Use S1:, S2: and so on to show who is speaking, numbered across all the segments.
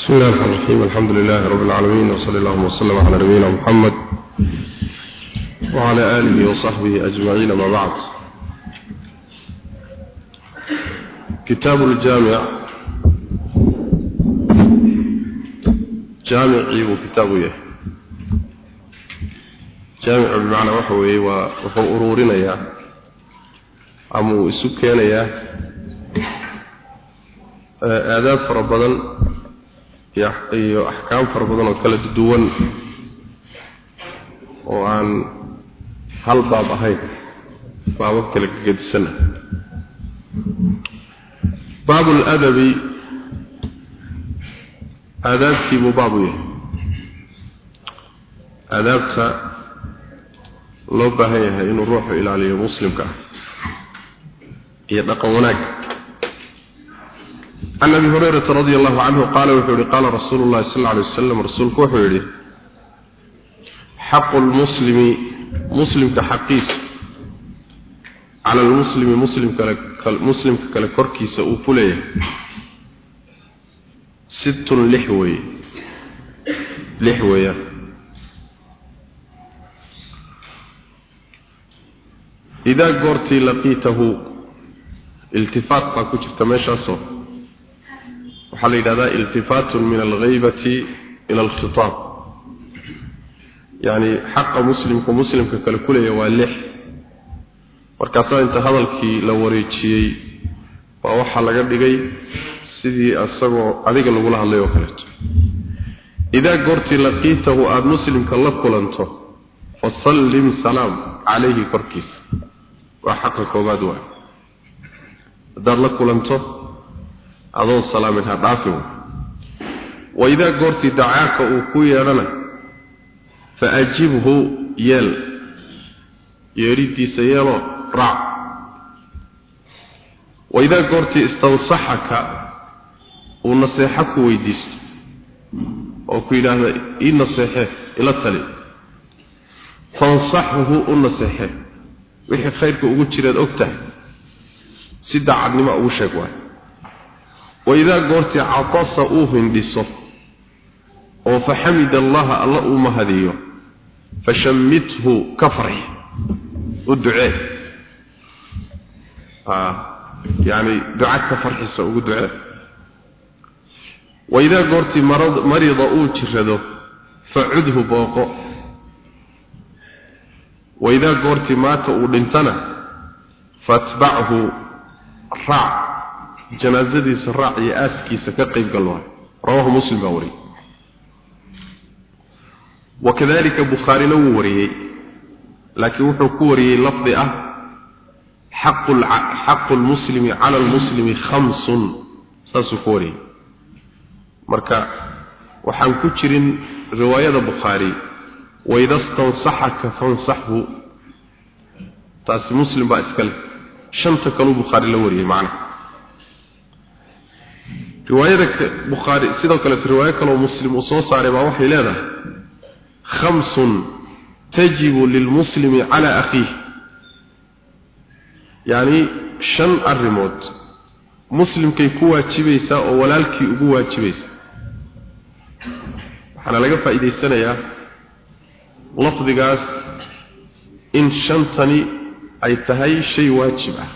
S1: بسم الله الرحمن الرحيم الحمد لله رب العالمين وصلى الله وسلم على نبينا محمد وعلى آله وصحبه أجمعين ما بعد كتاب الجامع جامعي وكتابه جامع بمعنى وحوي وحو أرورنا يا أمو إسكينا يا آداب فربضا iyo axkaam fara badan oo kala duwan oo aan hal baab ahayn baabab kala gegedisana baabu ladabi aadaabtii buu baabu yahay. Aadaabta loo baahan yahay inuu ruuxu ilaaliyo muslimka ah iyo dhaqan wanaag عن أبي هريرة رضي الله عنه قال وحوري قال رسول الله صلى الله عليه وسلم رسولك وحوري حق المسلم مسلم كحقيس على المسلم مسلم كالمسلم كالكركي سأوفليه ست لحوي لحوية إذا قرتي لقيته التفات فاكوش تماشى صوت waxaa la yidhahdaa iltifaatun min alghaybati ila alkhitaab. Yacni xaqa muslimku muslimka kale ku leeya waa lix. Markaasaa inta hadalkii la wareejiyey waa waxaa laga dhigay sidii isagoo adiga lagula hadlay oo kaleeto. Idaa goortii laqiitahu aada muslimka la kulanto fasallim salaam calayhi korkiisa. Waa xaqa koobaad waay. Haddaad la kulanto adoo salaamin ha dhaafin wa idaa goortii dacaaka uu ku yeedhana fa ajibhu yeel. Yeedhidiisa yeeloo raac. Wa idaa goortii istansaxaka uu naseexo ku weydiisto oo ku yidhaahda ii naseexe ila tali. Fansaxhu u naseexe. Wixii khayrka ugu jireed og tahay si daacadnimo ugu sheeg waay waidaa goortii catasa uu hindhiso oo faxamid allaha alla uu mahadiyo fashammithu ka farxi u ducee yani duca ka farxisa ugu ducee waidaa goortii marida uu jirado facudhu booqo waidaa goortii maata uu dhintana faatbachu raac janaazadiisa raac iyo aaskiisa ka qayb gal waayo rawahu muslim baa wariyey. Wakadalika bukhaarina wuu wariyey laakiin wuxuu ku wariyey lafdi ah xaqu lmuslimi cala lmuslimi khamsun. Saasuu ku wariyey. Marka waxaan ku jirin riwaayada bukhaari waida stansaxaka fansaxhu taasi muslim baa iskale shanta kaluu bukhaari la wariyey macnaha riwaayada bukhaari sidoo kale riwaayo kale muslim uu soo saaray baa waxay leedahay khamsun tajibu lilmuslimi cala akhiih. Yani shan arrimood muslimkay ku waajibaysaa oo walaalkii ugu waajibaysa waxaana laga faa'iidaysanayaa lafdigaas in shantani ay tahay shay waajib ah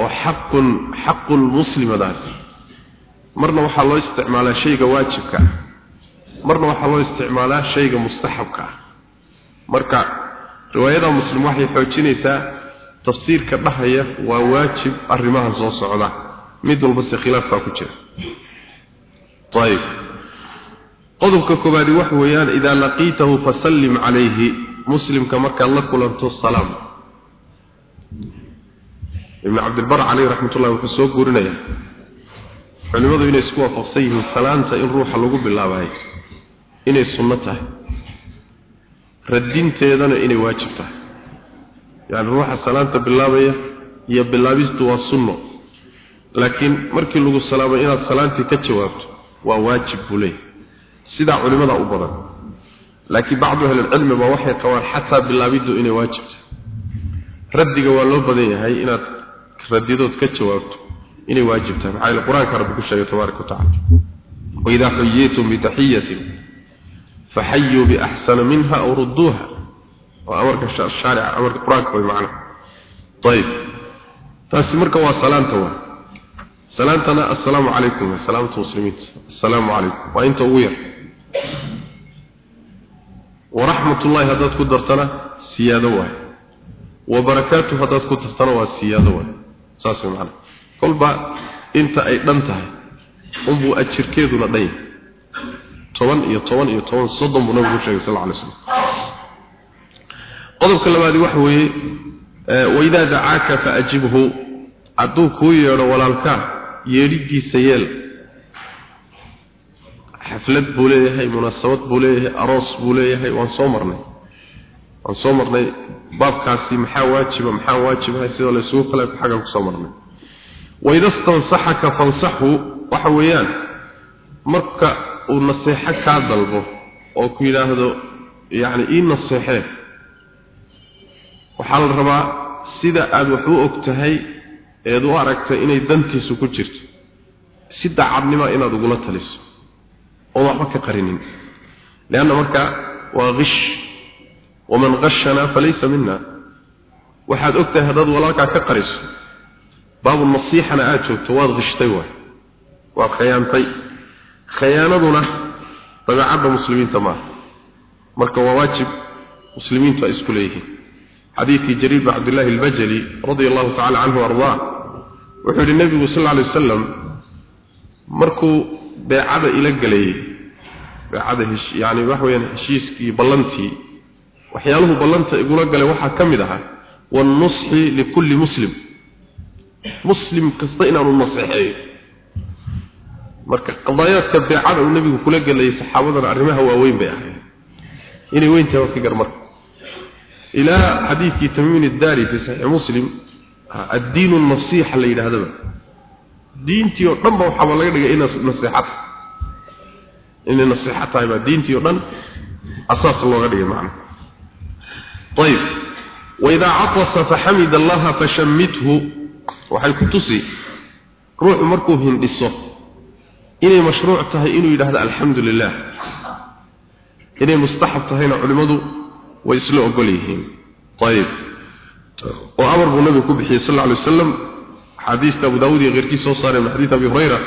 S1: oo xaqun xaqu lmuslimadaas marna waxaa loo isticmaalaa shayga waajibka ah. Marna waxaa loo isticmaalaa shayga mustaxabka ah. Marka riwaayada muslim waxay xoojinaysaa tafsiirka dhahaya waa waajib arrimahan soo socda. Mid walba se khilaaf baa ku jira. Ayib qodobka koobaadi waxa weeyaan idaa laqiitahu fasallim calayhi. Muslimka markaad la kulanto salaam. Ibn cabdilbar caleyh raxmat ullahi wuxuu soo guurinayaa culimadu inay isku waafaqsan yihiin salaanta in ruuxa lagu bilaabayo inay sunno tahay. Radinteedana inay waajib tahay. Yacni ruuxa salaanta bilaabaya iyo bilaabistu waa sunno. Laakiin markii lagu salaamo inaad salaantii ka jawaabto waa waajib buu leeyahy sidaa culimada u badan. Laakiin bacdu ahlilcilmi baa waxay qabaan xataa bilaabiddu inay waajib tahay. Raddiga waa loo badan yahay inaad radidood ka jawaabto inay waajib tahay. Maxaa yeele qur'aanka rabbi ku sheegay tabaaraka wa tacala waidaa xuyitum bitaxiyatin faxayuu biaxsana minha aw rudduuha. Waa amarka shaarica amarka qur'aanka way macna ayib taasi marka waa salaanta waa. Salaantana muslimiinta assalaamu calaykum. Waa inta ugu yar. Waraxmatullaahi haddaad ku dartana siyaado waay wabarakaatu haddaad ku dartana waa siyaado waay saas way macna kolba inta ay dhan tahay unbuu ajirkeeduna dhan yahay toban iyo toban iyo toban soddon buu nabigu sheegay sal alay slam qodobka labaadi waxa weeye waidaa dacaaka faajibhu hadduu kuu yeedho walaalkaa yeedhidiisa yeel. Xaflad buu leeyahay munaasabad buu leeyahay aroos buu leeyahay waan soo marnay. Waan soo marnay baabkaasi maxaa waajiba maxaa waajibahay sidoo laysugu kale xaggan ku soo marnay waxa weeyaan marka uu naseexo kaa dalbo oo ku yidhaahdo yacni ii naseexee waxaa la rabaa sida aada wax u og tahay eed u aragtay inay dantiisu ku jirto. Si dacadnima inaad ugula taliso oon waxba ka qarinin. Leanna marka waa kish waman qashana falaysa mina waxaad og tahay haddaad walaalkaa ka qariso baabu nasiixana aada joogto waad qishtay waay. Waad khayaantay khayaanaduna dabeecadda muslimiinta maaha marka waa waajib muslimiintu ay isku leeyihiin. Xadiidkii jariir bin cabdillahi albajali radia allahu tacala canhu ardaa wuxuu yihi nebigu sal lla lay wasalam markuu beecada ila gelayay beecada yani waxa weyaan heshiiskii ballantii waxyaaluhu ballanta igula galay waxaa muslim kasta inaanu naseexeeyo marka qadaayaadka beecada uu nebigu kula gelayay saxaabadana arrimaha waaweyn bay ahayd. Inay weyn tahay ka gar marka. Ilaa xadiidkii tamimin iddaari fi saxiix muslim addiinu nasiixa la yidhaahdaba. Diintii oo dhan ba waxaaba laga dhigay ina nasiixata inay nasiixa tahay baa diintii oo dhan asaas looga dhigay macna. Ayib waidaa catasa faxamid allaha fashammithu waxay ku tusi ruuxu markuu hindhiso inay mashruuc tahay inuu yidhaahdo alxamdu lilah inay mustaxab tahayna culimmadu way isla ogol yihiin. Ayib oo amar buu nabigu ku bixiyey sal alay wasalam xadiiska abu daawud iyo keyrkiis soo saareen min xadiis abi hurayra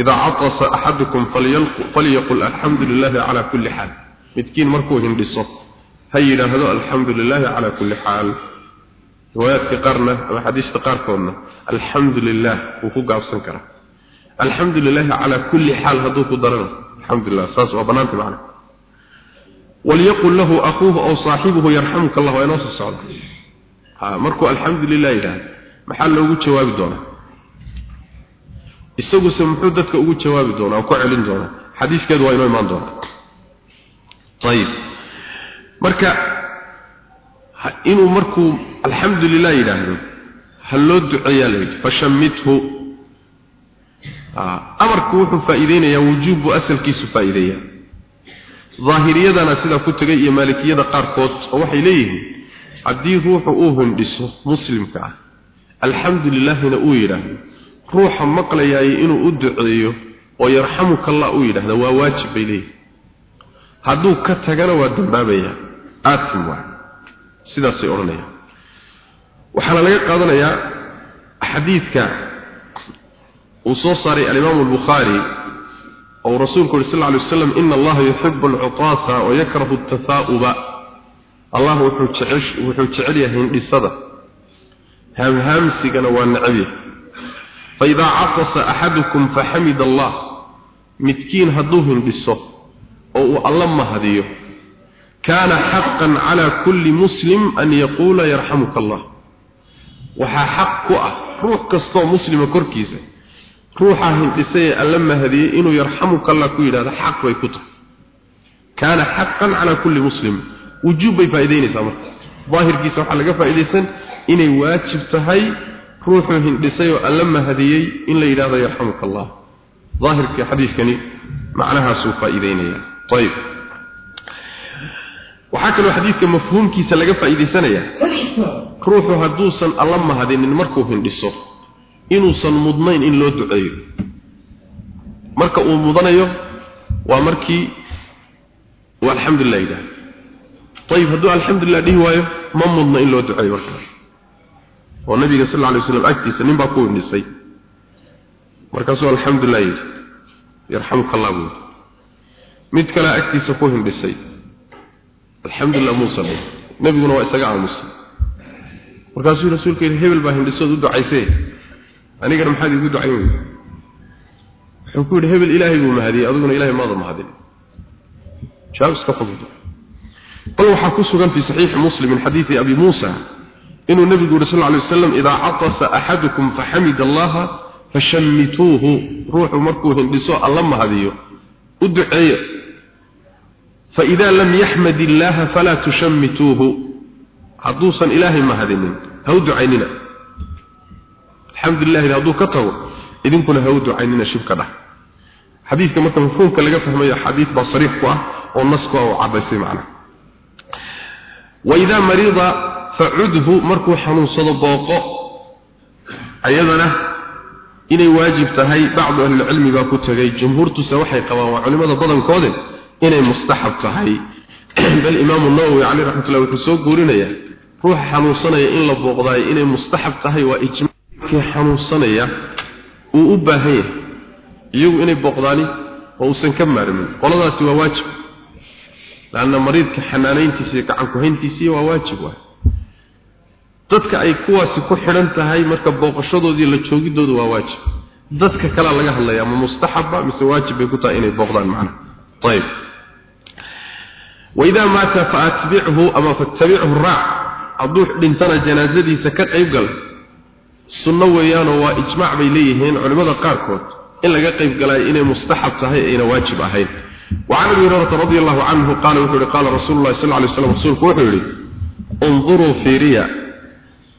S1: idaa catasa axadukum falyaqul alxamdu lilahi cala kulli xaal. Midkiin markuu hindhiso ha yidhaahdo alxamdu lilahi cala kulli xaal riwaayaadka qaarna ama xadiista qaarkoodna alxamdu lilah wuu ku gaabsan karaa. Alxamdu lilahi calaa kulli xaal hadduu ku darana alxamdulilah saas waa bannaanta macna. Walyaqul lahu akuuhu aw saaxibuhu yarxamuka allah waa inoo soo socda ha markuu alxamdu lilah yidhaahdo maxaa loogu jawaabi doonaa? Isaguse muxuu dadka ugu jawaabi doonaa oo ku celin doonaa? Xadiiskeedu waa inoo imaan doonaa. Ayib marka inuu markuu alxamdu lilah yidhaahdo. Ha loo duceeyaa la yidhi. Fashammithu. Amarku wuxuu faa'iideynayaa wujuub buu asalkiisu faa'iideeyaa daahiriyadana sidaa ku tegay iyo maalikiyada qaarkood oo waxay leeyihiin haddii ruuxu uu hindhiso muslimka ah alxamdu lilaahina uu yidhaahdo ruuxa maqlayaay inuu u duceeyo oo yarxamuka allah uu yidhahda waa waajib bay leeyihiin hadduu ka tagana waa dambaabaya. Aatim waa. Sidaasay odhanayaan waxaana laga qaadanayaa xadiidka uu soo saaray alimaamu albukhaari ou rasuulku yuri sal alay waslam ina allaha yuxibu alcutaasa wayakrahu altafaa'uba allah wuxuu jecel yahay hindhisada haamhaamsigana waa necab yahay. Faidaa catasa axadukum faxamida allah. Midkiin hadduu hindhiso oo uu alla mahadiyo kaana xaqan calaa kulli muslim an yaquula yarxamuka allah waxaa xaq ku ah ruux kastoo muslima korkiisa. Ruuxaa hindhisayee alla mahadiyey inuu yarxamuka allah ku yidhahdo xaq bay ku tahay. Kaana xaqan calaa kulli muslim. Wujuub bay faa'idaynaysaa marka. Daahirkiisa waxaa laga faa'iidaysan inay waajib tahay ruuxuu hindhisay oo alla mahadiyey in la yidhahdo yarxamuka allah daahirka xadiiskani macnahaasuu faa'iideynaya ayib waxaa kaloo xadiidka mafhuumkiisa laga faa'iidaysanayaa ruuxu. Hadduusan alla mahadinin markuu hindhiso inuusan mudnayn in loo duceeyo. Marka uu mudanayo waa markii uu alxamdulilah yidhaha ayib hadduu alxamdulilah dhihi waayo ma mudna in loo duceeyo markaa oo nabiga sal lla alay slam agtiisa nin baa ku hindhisay. Markaasuu alxamdulilah yidhi yarxamuka allah buu yidhi mid kale agtiisa ku hindhisay alxamdulilah muusa dhe nebiguna waa isaga aamusay markaasuu rasuulka yidhi hebel baa hindhisood u ducaysee. Anigana maxaad igu ducayn wey wuxuu ku yidhi hebel ilaahay buu mahadiyey adiguna ilahay maada mahadin. Jawaab iska fudud bal waxaa ku sugan fi saxiixi muslim xadiidi abi muusa inuu nebigu yidhi sal alay wasalam idaa catasa axadukum faxamida allaha fashammituuhu ruuxu markuu hindhiso alla mahadiyo u duceeya faida lam yaxmad illaaha falaa tushammituuhu hadduusan ilaahay mahadinin ha u ducaynina alxamdulilah hadduu ka tago idinkuna ha u ducaynina shibka dhah xadiidka marka mafhuumka laga fahmayo xadiid baa sariix ku ah oo nasku ah oo cadaysay macnaha waidaa mariida facudhu markuu xanuunsado booqo ayadana inay waajib tahay bacdu ahlilcilmi baa ku tegay jumhuurtuse waxay inay mustaxab tahay. Bal imaamu nawowi caleyh raxmatullah wuxuu soo guurinayaa ruuxa xanuunsanaya in la booqdaayo inay mustaxab tahay waa ijmackii xanuunsanaya uu u baahan yahay. Iyagu inay booqdaani oo uusan ka maarmin. Qoladaasi waa waajib. Laanna mariidka xanaanayntiisa iyo gacankuhayntiisii waa waajib waay. Dadka ay kuwaasi ku xidhan tahay marka booqashadoodii la joogidoodu waa waajib. Dadka kalea laga hadlaya ama mustaxabba mise waajib bay ku tahay inay booqdaan macnaha ayib waidaa maata faatbichu ama fattabichu raac hadduu dhintana janaasadiisa ka qayb gala sunno weeyaanoo waa ijmaac bay leeyihiin culimmada qaarkood. In laga qayb galaayo inay mustaxab tahay ayna waajib ahayn. Wacan abi hurayrata radi allahu canhu qaala wuxuu yihi qaala rasuulu llahi sal lay slam rasuulku wuxuu yidhi unduruu fiiriya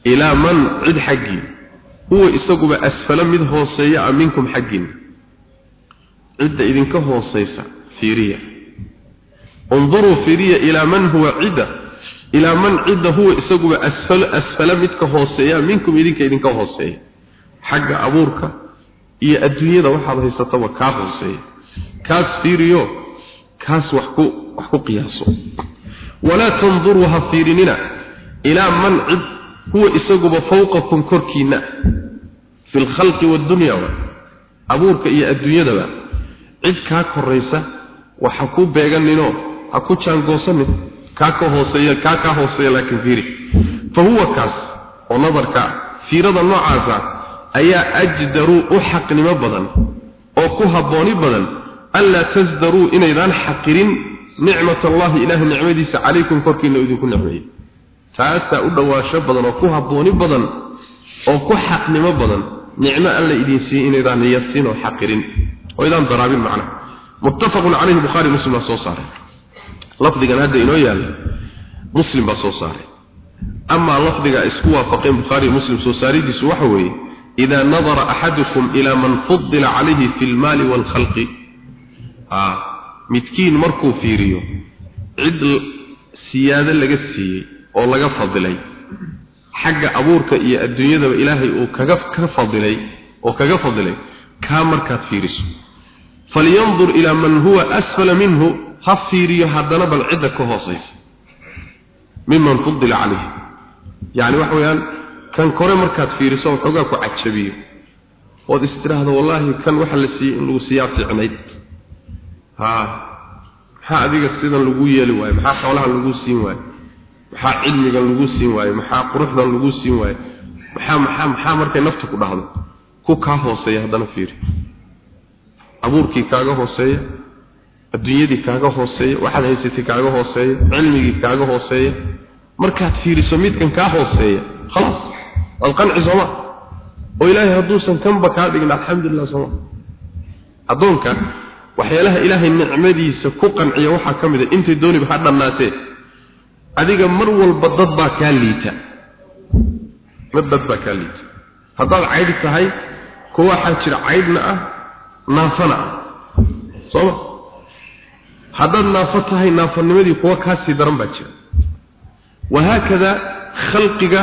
S1: ilaa man cid xaggii huwa isaguba asfalo mid hooseeya a unduruu fiiriya ilaa man huwa cidda ilaa man cidda huwa isaguba asfalo asfala midka hooseeya minkum idinka idinka hooseeya. Xagga abuurka iyo adduunyada waxaad haysataba kaa hooseeya. Kaas fiiriyo kaas wax ku wax ku qiyaaso. Walaa tanduruu ha fiirinina ilaa man cid huwa isaguba fawqakum korkiinna. Fi lkhalqi waaddunya abuurka iyo adduunyadaba cid kaa koraysa wax ha ku beeganinoo ha ku jaangoosanin kaa ka hooseeya kaa kaa hooseeya laakiin fiiri fa huwa kaas oo nadarka fiirada noocaasa ayaa ajdaruu u xaqnimo badan oo ku habbooni badan anlaa tasdaruu inaydaan xaqirin nicmat allahi ilaahay nicmadiisa calaykum korkiina idinku nicmeeyey taasaa u dhowaansho badan oo ku habbooni badan oo ku xaqnimo badan nicmo alla idin siiyey inaydaan yasin oo xaqirin oo idaan daraabin macnaha muttafaqun calayhi bukhaari muslim baa soo saaray lafdigan hadda inoo yaalla muslim baa soo saaray. Amaa lafdiga isku waafaqeen bukhaari muslim soo saaridiisu waxa weeye idaa nadara axadukum ilaa man fudila calayhi fi lmaali waalkhalqi midkiin markuu fiiriyo cid siyaado laga siiyey oo laga fadilay xagga abuurka iyo adduunyadaba ilaahay uu kaga ka fadilay oo kaga fadilay kaa markaad fiiriso. Falyandur ilaa man huwa asfala minhu ha fiiriyo haddana bal cidda ka hoosaysa. Miman fudila calayhi. Yacni waxa weeyaan kan kore markaad fiiriso waxoogaa ku cajabiyo. Ood is tidhaahdo wallaahi kan waxa la siiyey in lagu siiyaa fiicnayd. Haa maxaa adiga sidan lagu yeeli waayo maxaa xoolahan lagu siin waayo maxaa cilmigan lagu siin waayo maxaa quruxdan lagu siin waayo maxaa maxaa maxaa markay nafta ku dhahdo? Ku kaa hooseeya haddana fiiri. Abuurkii kaaga hooseeya adduunyadii kaaga hooseeya waxaad haysatay kaaga hooseeya cilmigii kaaga hooseeya markaad fiiriso midkan kaa hooseeya khalaas waad qanci sooma oo ilaahay hadduusan kanba kaa dhigin alxamdulilah sooma addoonka waxyaalaha ilaahay nicmadiisa ku qanciya waxaa ka mid a intay dooniba ha dhannaatee adiga mar walba dad baa kaa liita. Mid dad baa kaa liita. Haddaad caydh tahay kuwa waxaa jira caydhna ah naafana ah. Sooma haddaad naafo tahay naafanimadii kuwa kaasii daran baa jira. Wahaakada khalqiga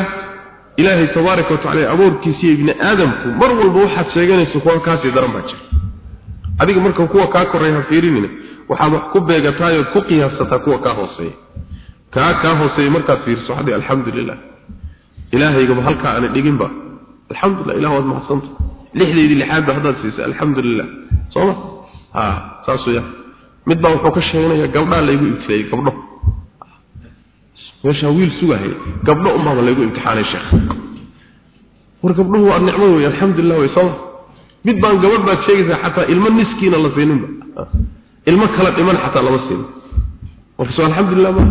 S1: ilaahay tabaaraka wa tacala abuurkiisa iyo ibni aadamku mar walba waxaad sheeganaysa kuwa kaasii daran baa jira. Adiga marka kuwa kaa koreeya fiirinina waxaad wax ku beegataay oo ku qiyaasataa kuwa kaa hooseeya. Kaa kaa hooseeya markaad fiiriso waxaad alxamdulilah ilaahaygaba halkaa aana dhiginba alxamdulilah ilah waad mahadsanta lixdeydii lixaadba haddaad siisay alxamdulilah sooma ha saas weya mid baa wuxuu ka sheeganayaa gabdhaa laygu ibtileeyey gabdho. Meeshaa wiil sugahay gabdho unbaaba laygu imtixaanay sheekh. War gabdhuhu waa nicmo wey alxamdulilah way sooma mid baan gabadh baad sheegaysaa xataa ilmo niskiina la siininba ilmo kala dhiman xataa lama siinin. Marka soo alxamdulilah ma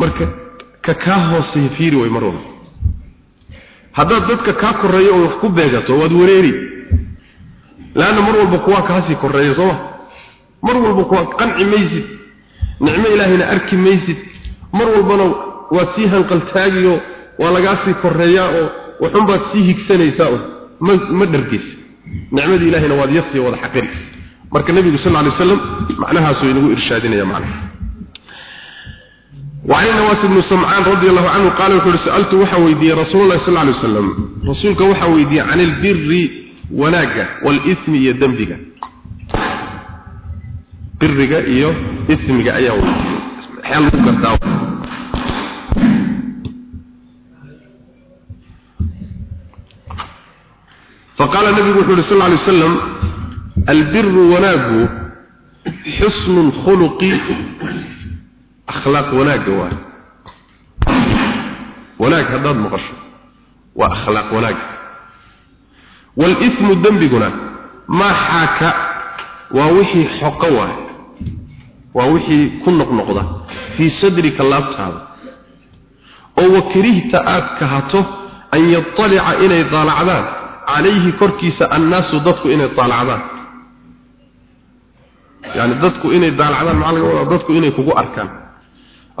S1: marka ka kaa hooseeya fiiri way mar walba haddaad dadka kaa koreeyo oo wax ku beegato waad wareeri. Laanna mar walba kuwaa kaasii koreeya sooma mar walba kuwaa qanci maysid nicmo ilaahayna arki maysid mar walbana waad sii hanqaltaagiyo waa lagaa sii koreeyaa oo waxunbaad sii higsanaysaa oo ma ma dhargeysa nicmadii ilaahayna waad yasiyo wada xaqiri marka nabigu sal alay wasalam macnahaasuu inagu irshaadinaya macnaha وعن النواس بن سمعان رضي الله عنه قال وحول سألت وحا ويدي رسول الله صلى الله عليه وسلم رسولك وحا ويدي عن البر وناقة والإثم يدنبك biriga iyo ismiga ayaa wxyaa lagu gartaa. Faqaala nabigu wuxuu yidhi sal lla ly wasalam albiru wanaaggu xusnu lkhuluqi akhlaaq wanaagga waay wanaag haddaad maqasho waa akhlaaq wanaag. Waalismu dembiguna maa xaaka? Waa wixii xoqo waay waa wixii ku noqnoqda fii sadrika laabtaada. oo wakarihta aad kahato an yaطalica inay daalacdaan calayhi korkiisa annaasu dadku inay daalacdaan. Yani dadku inay daalacdaan maxaa laga dadku inay kugu arkaan.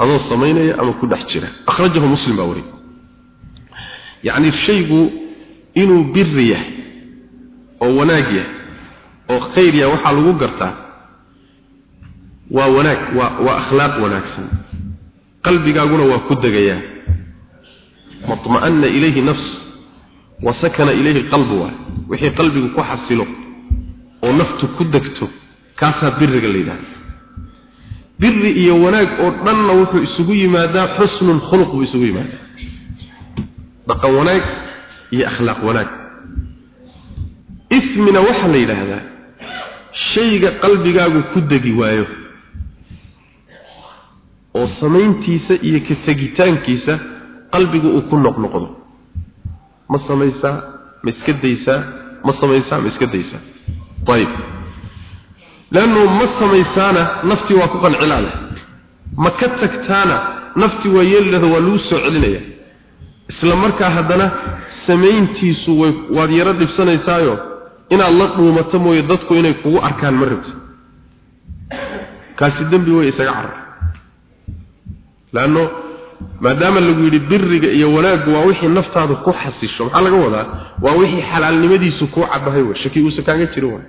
S1: Adoo samaynaya ama ku dhex jira. Akhrajahu muslim baa wariyay yacni shaygu inuu biri yahay oo wanaag yahay oo khayr yahay waxaa lagu gartaa waa wanaag waa waa akhlaaq wanaagsan. Qalbigaaguna waa ku degayaa matma'anna ilayhi nafs wa sakana ilayhi qalbu wixii qalbigu ku xasilo oo naftu ku degto kaasaa biriga la yidhahda biri iyo wanaag oo dhanna wuxuu isugu yimaadaa xusnul khuluq buu isugu yimaadaa. Dhaqan wanaag iyo akhlaaq wanaag. Ismina waxaa la yidhaahdaa shayga qalbigaagu ku degi waayo oo samayntiisa iyo ka tegitaankiisa qalbigu uu ku noqnoqdo. Ma samaysaa ma iska daysaa ma samaysaa ma iska daysaa ayib lannu ma samaysaana naftii waa ku qancilaada ma ka tagtaana naftii waa yeelilada waa lagu soo celinaya. Isla markaa haddana samayntiisu waad yaro dhibsanaysaayo inaad la dhuumato mooye dadku inay kugu arkaan ma rabti kaasi dembi way isaga carar laanno maadaama lagu yidhi biriga iyo wanaaggu waa wixii naftaada ku xasisho maxaa laga wadaa? Waa wixii xalaalnimadiisu kuu caddahay wey shaki uusa kaaga jirin waay.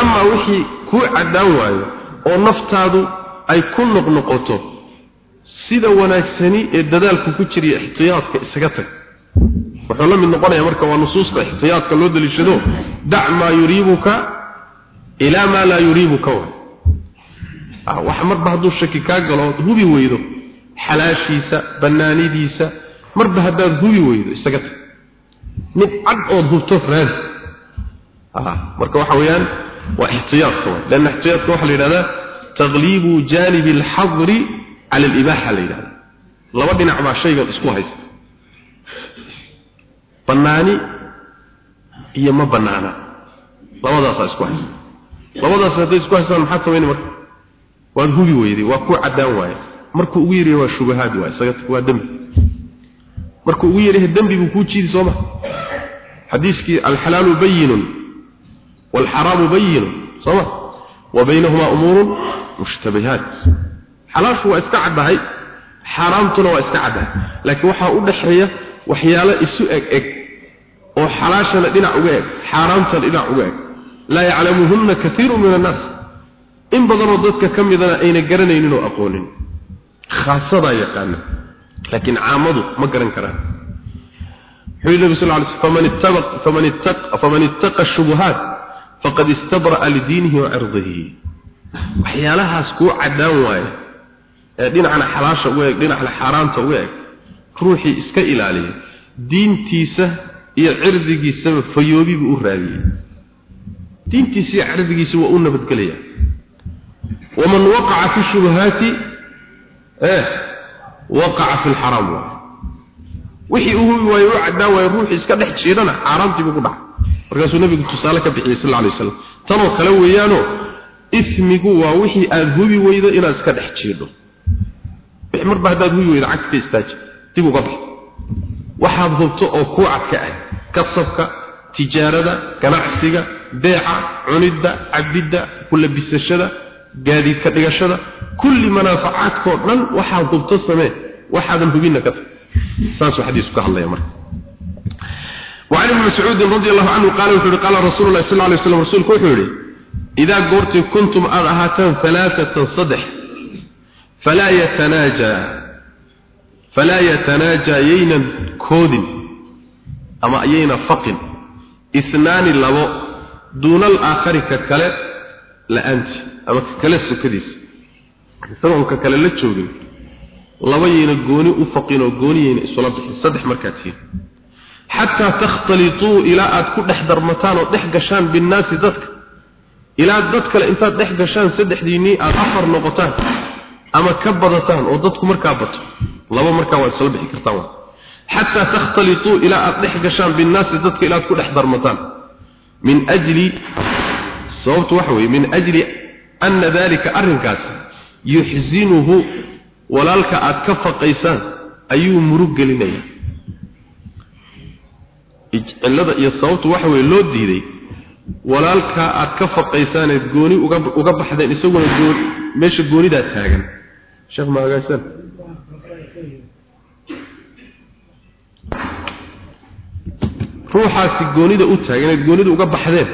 S1: Amaa wixii kuu caddaan waayo oo naftaadu ay ku noqnoqoto sida wanaagsani ee dadaalku ku jiriya ixtiyaadka isaga tag. Wuxuu la mid noqonaya marka waa nusuusta ixtiyaadka loo daliishado dac maa yuriibuka ilaa maa laa yuriibuka wa Ah, wax marba hadduu shaki kaa galo ood hubi weydo xalaashiisa banaanidiisa marba haddaad hubi weydo isaga tag. Mid cad ood hubto raadi ah, marka waxa weeyaan waa ixtiyaadka waay leanna ixtiyaadka waxaa la yidhahdaa tagliibu jaanibi alxadri cala alibaaxa la yidhahda laba dhinac baa shaygan isku haysta. Bannaani iyo ma banaana labadaasaa isku haysta. Labadaas hadday isku haystaan maxaad samaynay marka? لابد أصلا اسمه هيست لابد أصلا اسمه هيست محطة وين مر وادهوبي ويدي وكو عدان واي مركو ويري وشبهات واي سيطك وادم مركو ويري الدم بكو تشيدي صوما حديثك الحلال بين والحرام بين صح وبينهما امور مشتبهات حلال هو استعد هي حرامتنا واستعد لكن waxa u dhaxeeya waxyaalo isu eg eg oo xalaashana dhinac uga eg xaraamtana dhinac uga eg la ya'lamuhunna kathiirun min an-nas in badanoo dadka ka midana ayna garanaynin oo aqoonin. Khaasadaa yaqaana. Laakiin caamadu ma garan karaan. Wuxuu nabi sal ly faman ittaqa faman faman ittaqa shubuhaat faqad istabra'a lidiinihi wa cirdihi. Waxyaalahaas kuu cadaan waaya ee dhinacna xalaasha uga eeg dhinacna xaaraanta ugu eeg ruuxii iska ilaaliya diintiisa iyo cirdigiisaba fayoobi buu u raadiyey. Diintiisa iyo cirdigiisa waa u nabadgelaya fi lxaraam waay wixii uu hubi waayo u cadaan waayo ruuxii iska dhex jiidhana xaaraantii buu ku dhacay markaasuu nabigu tusaale ka bixiyey sal alay wasalam tanoo kale weeyaano ismigu waa wixii aada hubi weydo inaad iska dhex jiidho marba haddaad hubi weydo cagta istaaji dib uga bax waxaad hubto oo kuu cadka ah kasabka tijaarada ganacsiga beeca cunidda cabidda kulabisashada gaadiidka dhigashada kulli manaafacaadkoo dhan waxaad hubto samee waxaadan hubinna ka tag saasuu xadiisku ka hadlaya marka وعن ابن مسعود رضي الله عنه قال وحده قال رسول الله صلى الله عليه وسلم رسولك وحده إذا قرت كنتم أرهاتان ثلاثة صدح فلا يتناجى فلا يتناجى يينا كود أما يينا فقن اثنان لبو دون الآخر ككلا la'aanti ama kale sukadiis. Isagoon ka kale la joogin laba labayayna gooni u faqin oo gooniyayna isula bixin saddex markaad tihin xataa takhtalituu ilaa aad ku dhex darmataan oo dhex gashaan binnaasi dadka. Ilaa dad kale intaad dhex gashaan saddexdiinnii aad afar noqotaan ama ka badataan oo dadku markaa bato. Laba markaa waad isla bixi kartaan waa xataa takhtalituu ilaa aad dhex gashaan binnaasi dadka ilaad ku dhex darmataan. Min ajli sababtu waxa weeye min ajli anna dalika arrinkaas yuxzinuhu walaalka aad ka faqaysaan ayuu murug gelinaya cilada iyo sababtu waxa weeye loo diiday walaalka aad ka faqaysaaneed gooni uga uga baxdeen isaguna goon meesha goonidaa taagan. Sheekh maagaysan. Ruuxaasi goonida u taagan ee goonida uga baxdeen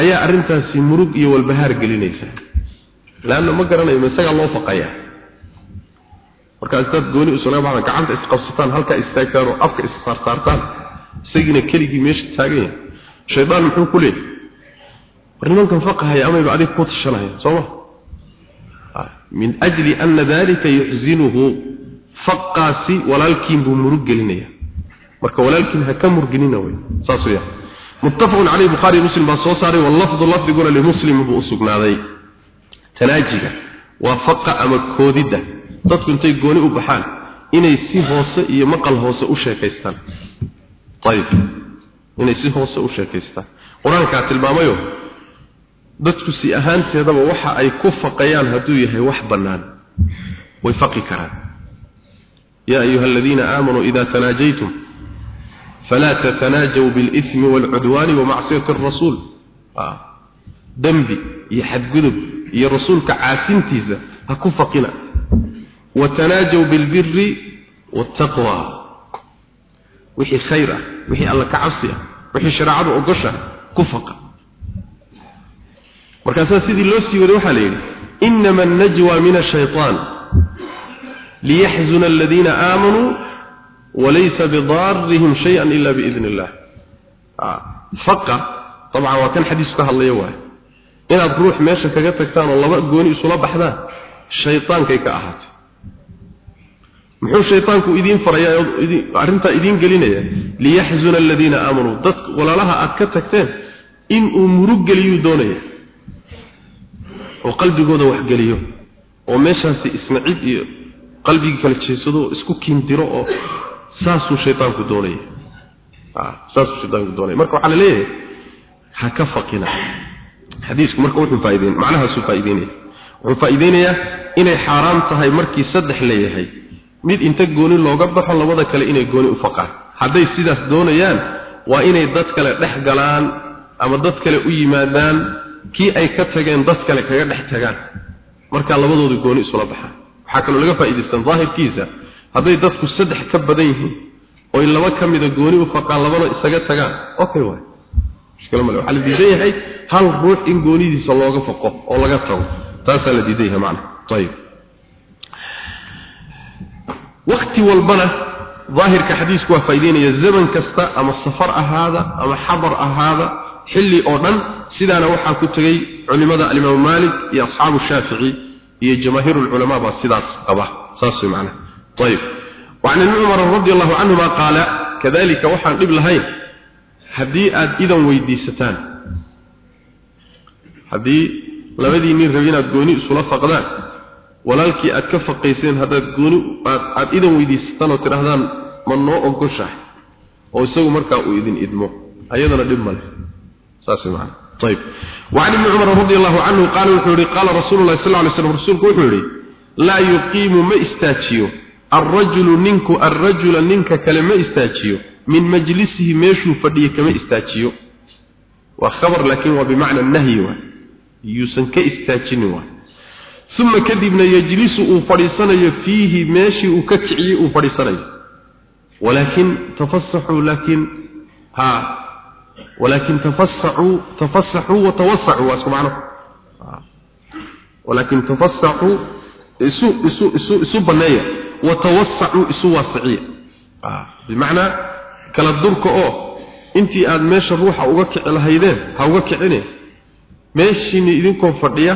S1: ayaa arrintaasi murug iyo walbahaar gelinaysa. Laanna ma garanayo ma isagaa loo faqayaa markaas dad gooni usula baxda gacanta isqabsataan halkaa istaagtaan oo afka issaarsaartaan isagina keligii meesha taagan yahay shaydaan muxuu ku leeyahay? War nimankan faqahaya amayba adig ku tashanaya sooma min ajli ana dalika yuxzinuhu faqaasi walaalkiin buu murug gelinaya. Marka walaalkiin ha ka murginina wey saas caleyhi bukhaari muslim baa soo saaray wallafdu lafdiguna limuslim buu u sugnaaday. Tanaajiga waa faqa ama koodidda dadku intay gooni u baxaan inay si hoose iyo maqal hoose u sheekaystaan. Ayib. Inay si hoose u sheekaystaan. Qur'aankaa tilmaamayo dadku si ahaanteedaba waxa ay ku faqayaan hadduu yahay wax bannaan. Way faqi karaan. Yaa ayuha aladiina aamanuu ida tanaajaytum falaa tatanaajaw biاlإثmi wاlcudwaani wamacsiyati الrasuul dembi iyo xadgudub iyo rasuulka caasintiisa ha ku faqina watanaajaw biاlbiri wاtaqwa wixii khayr ah wixii alla ka cabsi ah wixii shareecadu ogosha ku faqa markaasaa sidii loo sii waday waxaa la yidhi inama annajwa min ashayطaan liyaxzuna aladiina aamanuu walaysa bidaarihim shayئa ila biidn اllah faqa dabcan waa kan xadiisku ka hadlaya waay inaad ruux meesha kaga tagtaan oo laba gooni isula baxdaan shayطaankay ka ahaatay muxuu shaytaanku idiin farayaa arrintaa idiin gelinaya liyaxzuna aladiina aamanuu dad walaalaha aad ka tagteen inuu murug geliyuu saasuu shaytaanku doonaya saasuu shaytaanku doonaya marka waxaa la leeyahay ha ka faqina. Xadiisku marka wuxuu faa'iideyn macnahaasuu faa'iideynaya wuxuu faa'iideynayaa inay xaaraam tahay markii saddex leeyahay mid inta gooni looga baxo labada kale inay gooni u faqaan. Hadday sidaas doonayaan waa inay dad kale dhex galaan ama dad kale u yimaadaan kii ay ka tageen dad kale kaga dhex tagaan. Markaa labadoodu gooni isula baxaan. Waxaa kaloo laga faa'iidaystan daahirkiisa hadday dadku saddex ka badan yihiin oy laba ka mida gooni u faqaan labana isaga tagaan. Okay waay mushkilo male waxaa la diidan yahay hal ruux in goonidiisa looga faqo oo laga tago. Taasaa la diidan yahay macna. Ayib waqti walbana xadiisku waa faa'iideynaya zaman kasta ama safar ahaada ama xadar ahaada xilli oo dhan. Sidaana waxaa ku tegey culimada maalik iyo asxaabu shaafici iyo jamaahiir ulculamaa baa sidaas qaba. Saas way macnaha ayib وعن ابن عمر رضي الله عنهما قال كذلك وحان dhib lahayn hadii aad idan weydiisataan hadii labadii nin rabin aad gooni isula faqdaan walaalkii aad ka faqayseen haddaad gooni aad idan weydiisataan oo tidhaahdaan ma noo ogoshahay oo isagu markaa uu idin idmo ayadana dhib male saas macna طيب وعن ابن عمر رضي الله عنه قال وحوري قال رسول الله صلى الله عليه وسلم رسولك وحوري لا يقيم ما استاتيو arrajulu ninku arrajula ninka kale ma istaajiyo min majlisihi meeshuu fadhiye kama istaajiyo waa khabar laakiin waa bimacna nahyi waay yuusan ka istaajini waay uma kadibna yejlisu uu fadhiisanayo fiihi meeshii uu ka kiciyey uu fadhiisanayo walaakin tafasaxuu laakiin ha walaakin tafasaxuu tafasaxuu watawasacuu waa isku macno walaakin tafasaxuu isu isu isu isu banneeya وتوسعوا اسو واسعيه بمعنى kala durka oo intii aad meesha ruuxa uga kici lahaydeen ha uga kicine meeshiina idinkoo fadhiya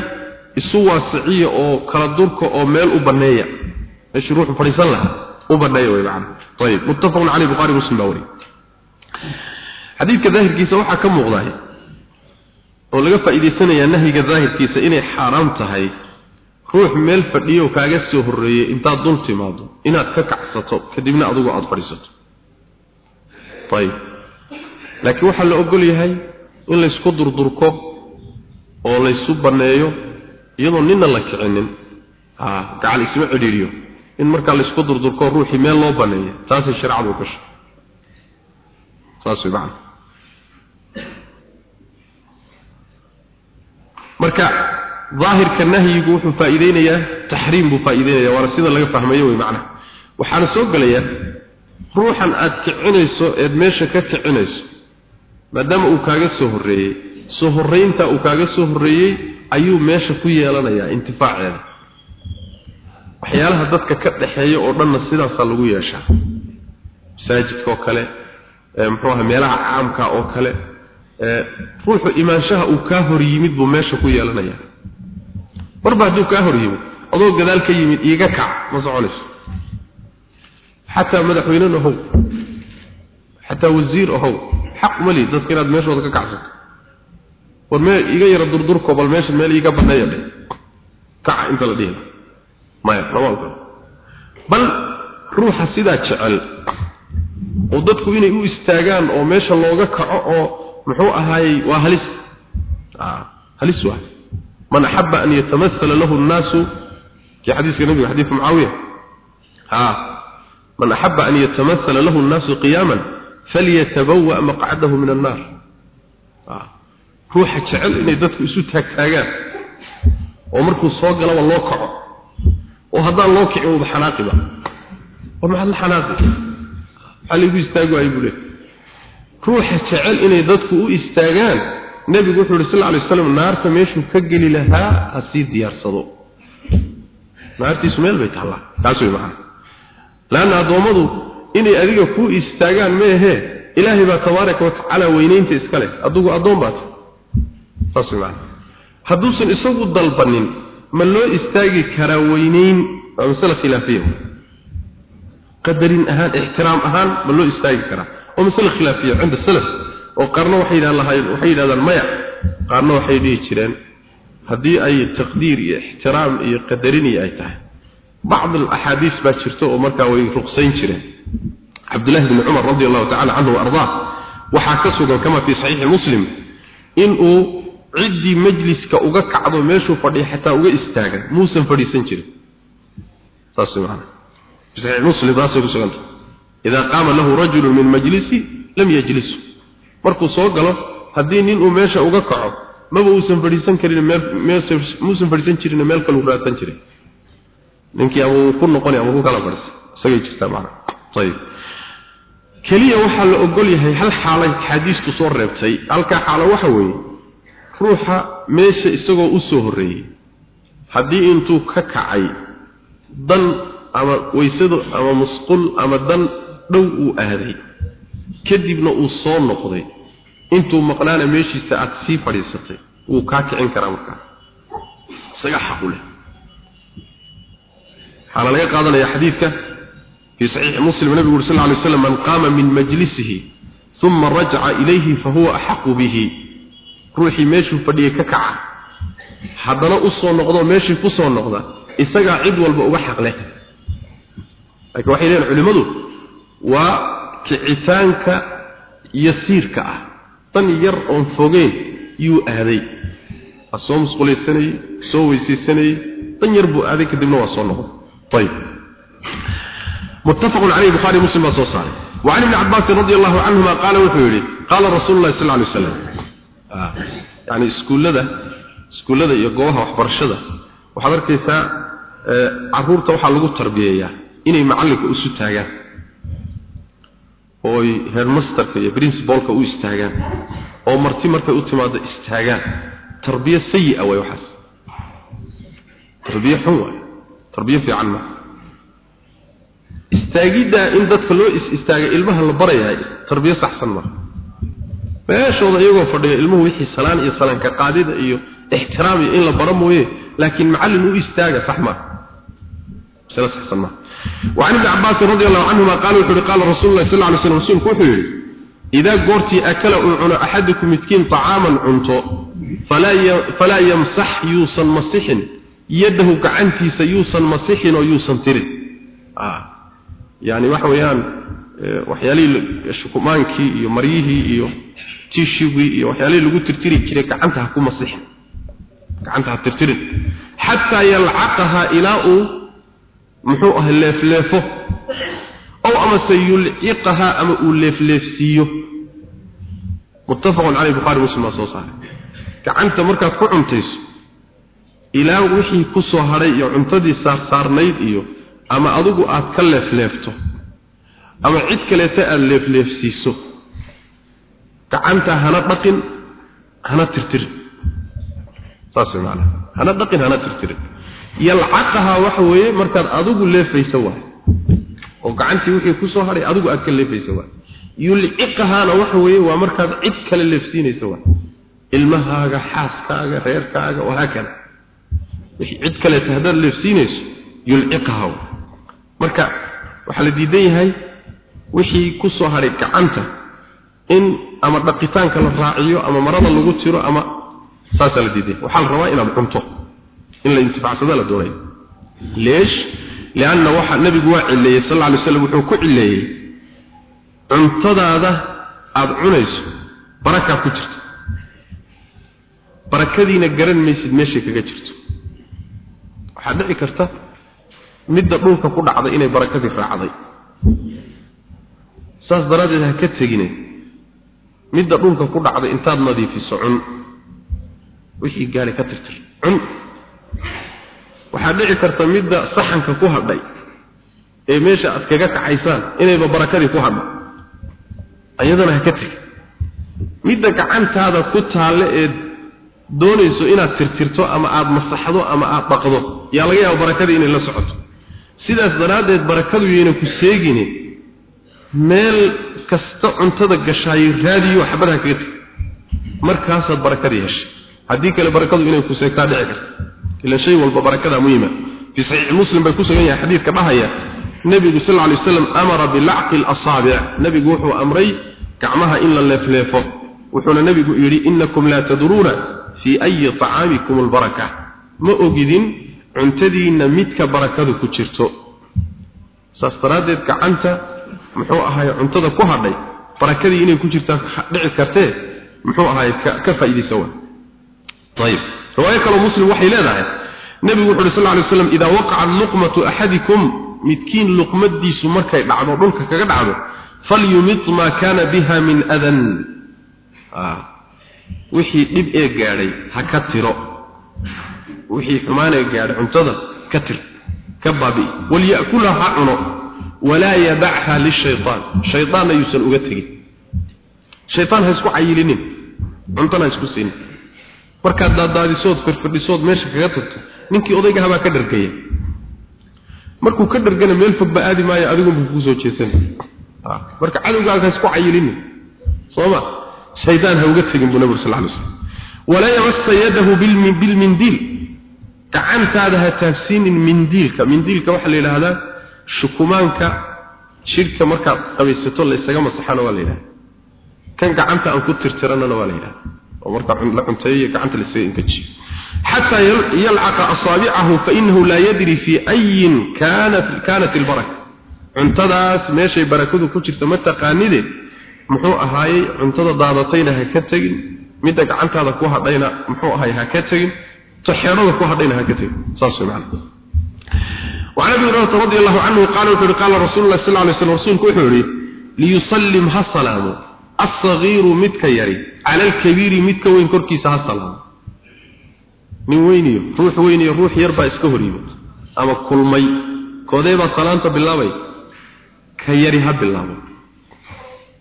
S1: isu waasiciya oo kala durka oo meel u baneeya meeshii ruuxu fadhiisan lahaa u baneeya way macna ayib muttafaqun caleyh bukhari muslim baa wariy xadiidka daahirkiisa waxaa ka muuqday oo laga faa'iidaysanayaa nahyiga daahirkiisa inay xaaraam tahay ruux meel fadhiyo kaaga soo horreeyey intaad dul timaado inaad ka kacsato kadibna adigu aada fadhiisato ayib laakiin waxaa la ogol yahay in laysku durdurko oo laysu banneeyo iyadoo ninna la kicinin a gacal isma cidhiiriyo in markaa laysku durdurko ruuxii meel loo banneeya taasay shareecadu gashay saas way macana marka daahirka nahyigu wuxuu faa'iideynayaa taxriim buu faa'iideynaya waana sida laga fahmayo wey macnaha waxaana soo gelaya ruuxan aad kicinayso eed meesha ka kicinayso maadaama uu kaaga soo horreeyey soo horraynta uu kaaga soo horreeyey ayuu meesha ku yeelanayaa intifaaceeda. Waxyaalaha dadka ka dhaxeeya oo dhanna sidaasaa lagu yeeshaa. Masaajidka oo kale muxuu aha meelaha caamka oo kale ruuxu imaanshaha uu kaa hor yimid buu meesha ku yeelanayaa marba hadduu kaa hor yimid adoo gadaal ka yimid iiga kac ma soconayso. Xataa madaxweynena ahow. Xataa wasiir ahow. Xaq uma lihid dadka inaad meeshooda ka kacsato. War mee iga yara durdurko bal meesha meel iiga banneeya dhe kaca inta la dhihi. Maya lama ogolo bal ruuxa sidaa jecel oo dadku inay u istaagaan oo meesha looga kaco oo muxuu ahaayey waa halis. Halis waa man axaba an yatamathala lahu nnaasu kii xadiiska nabiga xadiiska mucaawiya. Ha. Man axaba an yatamathala lahu nnaasu qiyaaman falyatabawa maqcadahu min annaar. Ruuxa jecel inay dadku isu taagtaagaan. Oo markuu soo galaba loo kaco. Oo haddaan loo kicin uba xanaaqiba war maxaad la xanaaqi? Maxaa laygu istaagi waayey buu inay dadku u istaagaan nebigu wuxuu yidhi sal lla alay waslam naarta meeshuu ka geli lahaa ha sii diyaarsado. Naartiisu meel bay taallaa kaas way macana laanna addoommadu inay adiga kuu istaagaan meehee ilaahay baa tabaaraka watacaala weynaynta iska leh adugu addoon baata saas way macana hadduusan isagu dalbanin ma loo istaagi karaa weynayn waa masale khilaafiya qadarin ahaan ixtiraam ahaan ma loo istaagi karaa waa masale khilaafiya cinda salaf oo qaarna waxay yidhahdaan maya. Qaarna waxay dhihi jireen haddii ay taqdiir iyo ixtiraam iyo qadarin iyo ay tahay. Bacd alaxaadiis baa jirta oo markaa way ruqsayn jireen. Cabdullahi bni cumar radi allahu tacala canhu waardaa waxaa ka sugan kama fii saxiixi muslim inuu ciddii majliska uga kacdo meeshuu fadhiya xataa uga istaagan. Muusan fadhiisan jirin. Saas maana saxiix muslim taasay ku suganta idaa qaama lahu rajulu min majlisi lam yajlisu markuu soo galo haddii nin uu meesha uga kaco maba uusan fadhiisan karin muusan fadhiisan jirin meel kale uu raadsan jiray. Ninkii ama uu ku noqoni ama ku kala fadhiisa isagay jirtaa macna. Ayib keliya waxaa la ogol yahay hal xaalay xaadiistu soo reebtay. Halkaa xaalo waxa weeye ruuxa meesha isagoo u soo horreeyey haddii intuu ka kacay dan ama waysado ama musqul ama dan dhow uu aaday kadibna uu soo noqday. Intuu maqnaana meeshiisa aad sii fadhiisatay wuu kaa kicin karaa markaa isaga xaq u leh. Waxaana laga qaadanaya xadiidka fii saxiixi muslim nabigu uri sal lla alay slam man qaama min majlisihi uma rajaca ilayhi fahuwa axaqu bihi. Ruuxii meeshuu fadhiyay ka kaca. Haddana u soo noqdo meeshii ku soo noqda isagaa cid walba uga xaq leh. Laakiin waxay leeyihiin culimmadu waa kicitaanka yasiirka ah dan yar oon fogeyn yuu aaday waa soo musqulaysanayey soo weysaysanayey dan yar buu aaday kadibna waa soo noqday ayib muttafaqun caleyhi bukhari muslim baa soo saaray وعن ابن عباس رضي الله عنهما قال وحيري قال رسول الله صلى الله عليه وسلم آه. يعني اسكولده اسكولده iyo goobaha waxbarashada waxa arkaysa ee caruurta waxa lagu tarbiyeeyaa inay macalinka u soo taagaan oo headmasterka iyo principalka u istaagaan oo marti markay u timaado istaagaan. Tarbiya sayyi way waxaas. Tarbiya xun way. Tarbiya fiican ma. Istaagidda in dadka loo is istaagay ilmaha la barayaa tarbiya saxsan ma. Meeshooda iyagoo fadhiya ilmuhu wixii salaan iyo salaan ka qaadida iyo ixtiraam iyo in la baro mooye laakiin macallin u istaaga sax ma sala saxsan ma وعن ابن عباس رضي الله عنهما قال وحوري قال رسول الله صلى الله عليه وسلم رسول كوحوري إذا قرتي أكل أعنا أحدكم مسكين طعاما عنتو فلا فلا يمسح يوصا مسح يده كعنتي سيوصا مسح ويوصا ترد آه. يعني وحويان waxyaalihii shukumaankii iyo maryihii iyo tishigii iyo waxyaalihii lagu tirtiri jiray gacanta ha ku masixin gacanta ha tirtirin xataa yalcaqaha ilaa uu muxuu ahay leefleefo? Ow amase yulciqaha ama uu leefleefsiiyo? Muttafaqun caleyh bukhari muslim baa soo saaray. Gacanta markaad ku cuntayso ilaa wixii ku soo hadhay iyo cuntadii saarsaarnayd iyo ama adigu aad ka leefleefto ama cid kaleeta aada leefleefsiiso gacanta hana dhaqin hana tirtirin. Saas way macanaha hana dhaqin hana tirtirin yalcaqaha waxa weeye markaad adigu leefaysa waay. oo gacantii wixii ku soo hadhay adigu aad ka leefaysa waay. yulciqahaana waxa weeye waa markaad cid kale leefsiinaysa waay. ilmahaaga xaaskaaga reerkaaga wahaakada cid kaleeta haddaad leefsiinayso yulciqaha marka waxaa la diidan yahay wixii ku soo hadhay gacanta in ama dhaqitaanka la raaciyo ama marada lagu tiro ama saasaa la diiday waxaa la rabaa inaad cunto in la intifaacsado la doonay. Leesh lianna waxa nabigu waa cileeyey sal alla lay slam wuxuu ku cileeyey cuntadaada aada cunayso barakaa ku jirta barakadiina garan maysid meeshay kaga jirto. Waxaa dhici karta midda dhulka ku dhacday inay barakadii raacday. Saas daraaddeed ha ka tegine. Midda dhulka ku dhacday intaad nadiifiso cun. Wixii gaali ka tirtir. Cun waxaa dhici karta midda saxanka ku hadhay ee meesha aad kaga kacaysaan inayba barakadii ku hadho ayadana ha ka tegi. Midda gacantaada ku taalle ee doonayso inaad tirtirto ama aada masaxdo ama aada dhaqdo yaa laga yaaba barakadii inay la socoto. Sidaas daraaddeed barakadu yayna ku seegine meel kasta cuntada gashaayo raadiyo xabadaha kaga tegi. Markaasaad barakadii heshay haddii kale barakadu inay ku seegtaa dhici karta ila shay walba barakada muhiima fi sahih muslim bay ku sugan yahay xadiidka dhahaya nabigu sallallahu alayhi wasallam amara bil'aqi al-asabi' nabigu wuxuu amray gacmaha in la leefleefo. Wuxuuna nabigu yiri innakum la tadruna fi ayi ta'amikum al-baraka. Ma ogidin cuntadiina midka barakadu ku jirto. Saastaradeed gacanta muxuu ahaay cuntada ku hadhay. Barakadii inay ku jirtaa dhici kartee muxuu ahaay ka faa'iideysa waa riwaayo kale muslim waxay leedahay. Nabigu wuxuu sallallahu alayhi wasallam idaa waqa'a luqmatu axadikum midkiin luqmadiisu markay dhacdo dhulka kaga dhacdo falyumit ma kana biha min adan ah wixii dib ee gaadhay ha ka tiro. Wixii xumaan ee gaaray cuntada ka tir ka baabi. Wal ha cuno walaa yad'aha lishayaan shaytan yusan uga tagi shaytan ha isku cayilinin cuntana isku siin markaad daadaadisood firfidhisood meesha kaga tagto ninkii odayga habaa ka dhargaya markuu ka dhargana meel fogba aadi maayo adigu buu ku jeesan marka cadowgaaga isku cayilin sooma? Shaydaan ha uga tegin buu nabigu sallallahu alayhi wasallam. Wala yamassa yadahu bil mindil. Gacantaada ha taafsiinin mindiilka mindiilka waxa la yiraahdaa shukumaanka shirka marka qabaysato la isaga masaxana waa la yiraahdaa kan gacanta aan ku tirtiranana waa la yiraahdaa oo marka la cunteeyo gacanta la isaga inkaji حتى يلعق أصابعه فإنه لا يدري في أي كانت كانت البركة cuntadaas meeshay barakadu ku jirto ma taqaanide muxuu ahaayey cuntada daadatayna ha ka tegin midda gacantaada ku hadhayna muxuu ahaay ha ka tegin taxeerada ku hadhayna ha ka tegin saas macna وعن ابي هريره رضي الله عنه قال وقال قال رسول الله صلى الله عليه وسلم رسولك وحوري ليسلم السلام الصغير cala alkabiiri mid ka weyn korkiisa ha salaamo nin weyniyo ruux weyniyo ruux yar baa iska hor yimid. Ama kulmay. Koodee baa salaanta bilaabay? Ka yari ha bilaabo.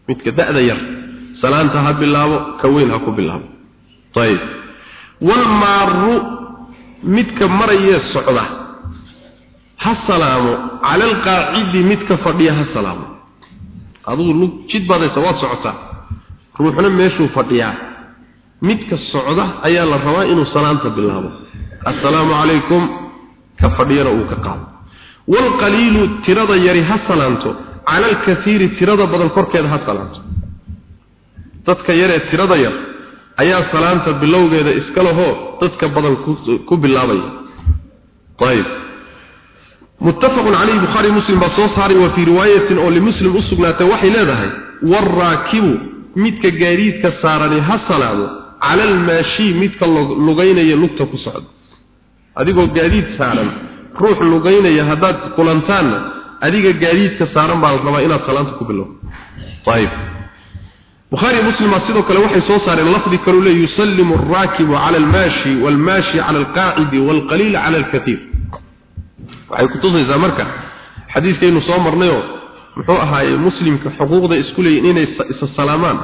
S1: Midka da-da yar salaanta ha bilaabo ka weyn ha ku bilaabo. Ayib walmaaru midka marayee socda ha salaamo. Cala alqaacidi midka fadhiya ha salaamo. Adigu jid baadaysa waad socotaa ruuxna meeshuu fadhiyaa. Midka socda ayaa la rabaa inuu salaanta bilaabo. Assalaamu calaykum ka fadhiyana uu ka qaado. Walqaliilu tirada yari ha salaanto cala alkaiiri tirada badan korkeeda ha salaanto. Dadka yaree tirada yar ayaa salaanta bilowgeeda iska lahoo dadka badan ku bilaabaya. Ayib muttafaqun calayhi bukhaari muslim baa soo saaray wa fii riwaayatin oo limuslim u waxay leedahay waaraakibu midka gaadiidka saarani ha salaamo cala almaashii midka lugaynaya lugta ku socda adigoo gaadiid saaran ruux lugaynaya haddaad kulantaanna adiga gaadiidka saaran baa la rabaa inaad salaanta ku bilowdo. Ayib bukhaari muslim sidoo kale waxay soo saareen lafdi kalu leeyahy yusallimu arraakibu cala almaashi waalmaashi cala alqaacidi waalqaliil cala alkatiir waxay ku tusaysaa marka xadiiskaynu soo marnayoo muxuu ahaaye muslimka xuquuqda isku leeyihiin inay isa salaamaan.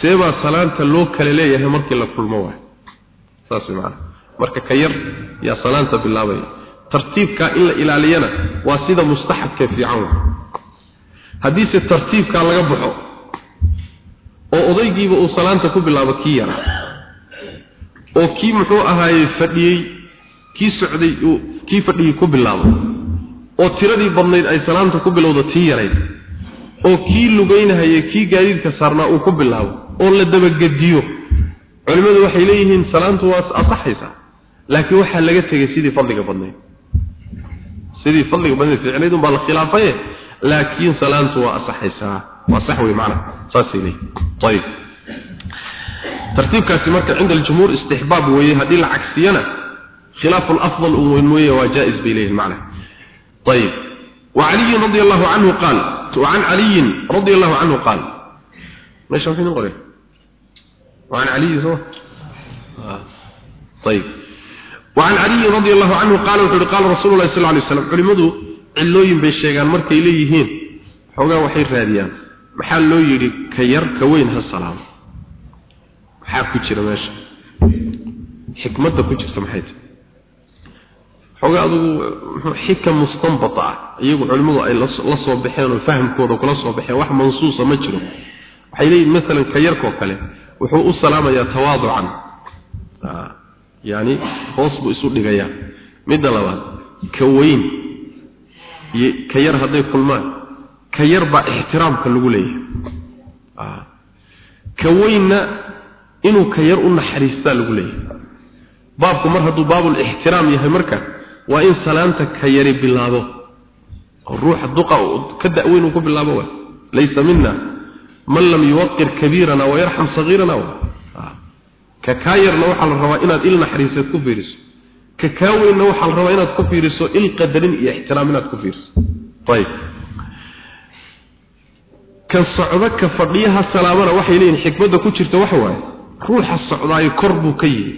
S1: Seebaa salaanta loo kale leeyahay markii la kulmo waay. Saas maana marka ka yar yaa salaanta bilaabaya tartiibka in la ilaaliyana waa sida mustaxabka fiican wa haddiise tartiibkaa laga baxo oo odaygiiba uu salaanta ku bilaabo kii yara oo kii muxuu ahaayey fadhiyey kii socday uu kii fadhiyey ku bilaabo oo tiradii badnayd ay salaamta ku bilowdo tii yarayd. oo kii lugaynahaya kii gaadiidka saarnaa uu ku bilaabo oo la dabagediyo. culimmadu waxay leeyihiin salaantu waa asaxaysa. laakiin waxaa laga tegay sidii fadliga badnayd. sidii fadliga badnayd ficnayd unbaa la khilaafaye laakiin salaantu waa asaxaysaa waa sax wey macna. saasay leeyihiin ayib tartiibkaasi marka cinda aljumhuur istixbaab weeye haddii la cagsiyana khilaafu lafdal uweyn mooye waa jaa-is bay leeyihiin macna. طيب وعلي رضي الله عنه قال وعن علي رضي الله عنه قال ليش فين نقول وعن علي سوى آه. طيب وعن علي رضي الله عنه قال قال رسول الله صلى الله عليه وسلم علمدو علوين بيشيغان markay leeyihiin xogaa waxay raadiyaan maxaa loo yiri ka yar ka weyn ha salaam waxa ku jira meesha xikmadda ku jirta maxay tahay xogaa adigu xikam mustanbata iyagu culimadu ay la soo baxeen oo fahamkooda kula soo baxeen wax mansuusa ma jiro. Waxay leeyihiin maalan ka yarkoo kale wuxuu u salaamayaa tawaaducan. Yani hoos buu isu dhigayaa. Midda labaad ka weyn. Iyo ka yar hadday kulmaan. Ka yar baa ixtiraamka lagu leeyahay. Ka weynna inuu ka yar u naxariistaa lagu leeyahay. Baabku mar hadduu baabul ixtiraam yahay marka waa in salaanta ka yari bilaabo ruuxa duqa ka da'weyn uu ku bilaabo waa laysa minna man lam yuwaqir kabiirana wa yarham saghirana wa ka kaayarna waxa la rabaa inaad il naxariisad ku fiiriso. Ka kaaweyna waxa la rabaa inaad ku fiiriso il qadarin iyo ixtiraam inaad ku fiiriso. Tayib kan socda ka fadhiyaha salaamana waxay leeyihiin xikmadda ku jirta waxa waaye. Ruuxa socdaayo kor buu ka yimi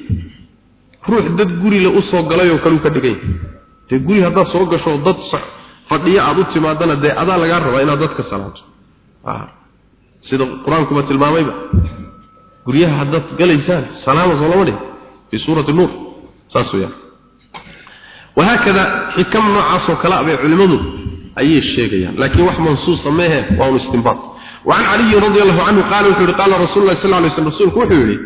S1: ruux dad guri la u soo galay oo kale uu ka dhigay dee guri haddaad soo gasho dad fadhiyo aada u timaadana dee adaa lagaa rabaa inaad dadka salaamto sida qur-aankuba tilmaamayba guryaha haddaad galaysaan salaama soo lama dhih fii suurati nuur saas weyaan wahaakada xikam noocaasoo kale abay culimmadu ayay sheegayaan laakiin wax mansuusa meehe waa un istinbaat وعن علي رضي الله عنه قال وحوري قال رسول الله صلى الله عليه وسلم رسولك وحوري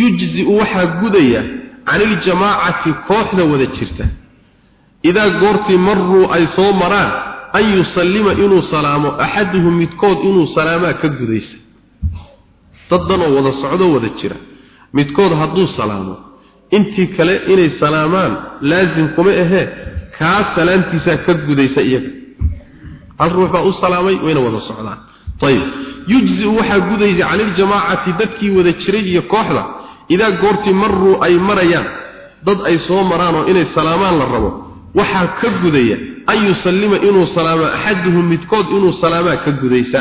S1: يجزئ وحا قدية عن الجماعة كوحدة وذا جرته إذا قرت مروا أي صومران أن يسلم إنو سلامه أحدهم متكود إنو سلاما كقديس ضدنا وذا صعوده وذا جره متكود هدو سلامه intii kale inay salaamaan laazim kuma ahee kaa salaamtiisaa ka gudaysa iyaga hal ruux baa u salaamay wayna wada socdaan ayib yujzi waxaa gudaysa cani ljamaacati dadkii wada jiray iyo kooxda idaa goortii maruu ay marayaan dad ay soo maraan oo inay salaamaan la rabo waxaa ka gudaya an yusallima inuu salaamo axaduhum midkood inuu salaamaa ka gudaysa.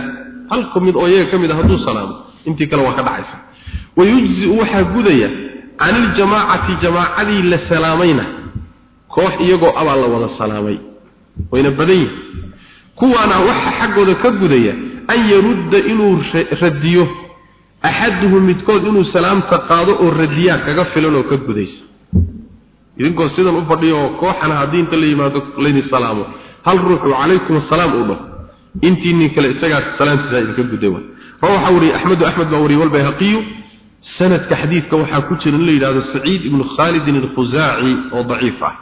S1: Halku mid oo iyaga ka mid a hadduu salaamo intii kale waa ka dhacaysa. Wayujzi waxaa gudaya can iljamaacati jamaacadii la salaamayna koox iyagoo abaa la wada salaamay. Wayna badan yihiin kuwaana waxa xaggooda ka gudaya an yarudda inuu radiyo axaduhum midkood inuu salaamta qaado oo radiyaa kaga filan oo ka gudaysa idinkoo sidan u fadhiyo oo kooxana haddii inta la yimaado layni salaamo hal ruux uu calaykum assalaam uu dhaho. Intii nin kale isagaa salaamtiisa idinka guday wa rawaxa wariye axmedu axmed baa wariyey walbayhaqiyu sanadka xadiidka waxaa ku jira in la yidhahdo saciid ibnu khaalidin alkhusaaci oo daciif ah.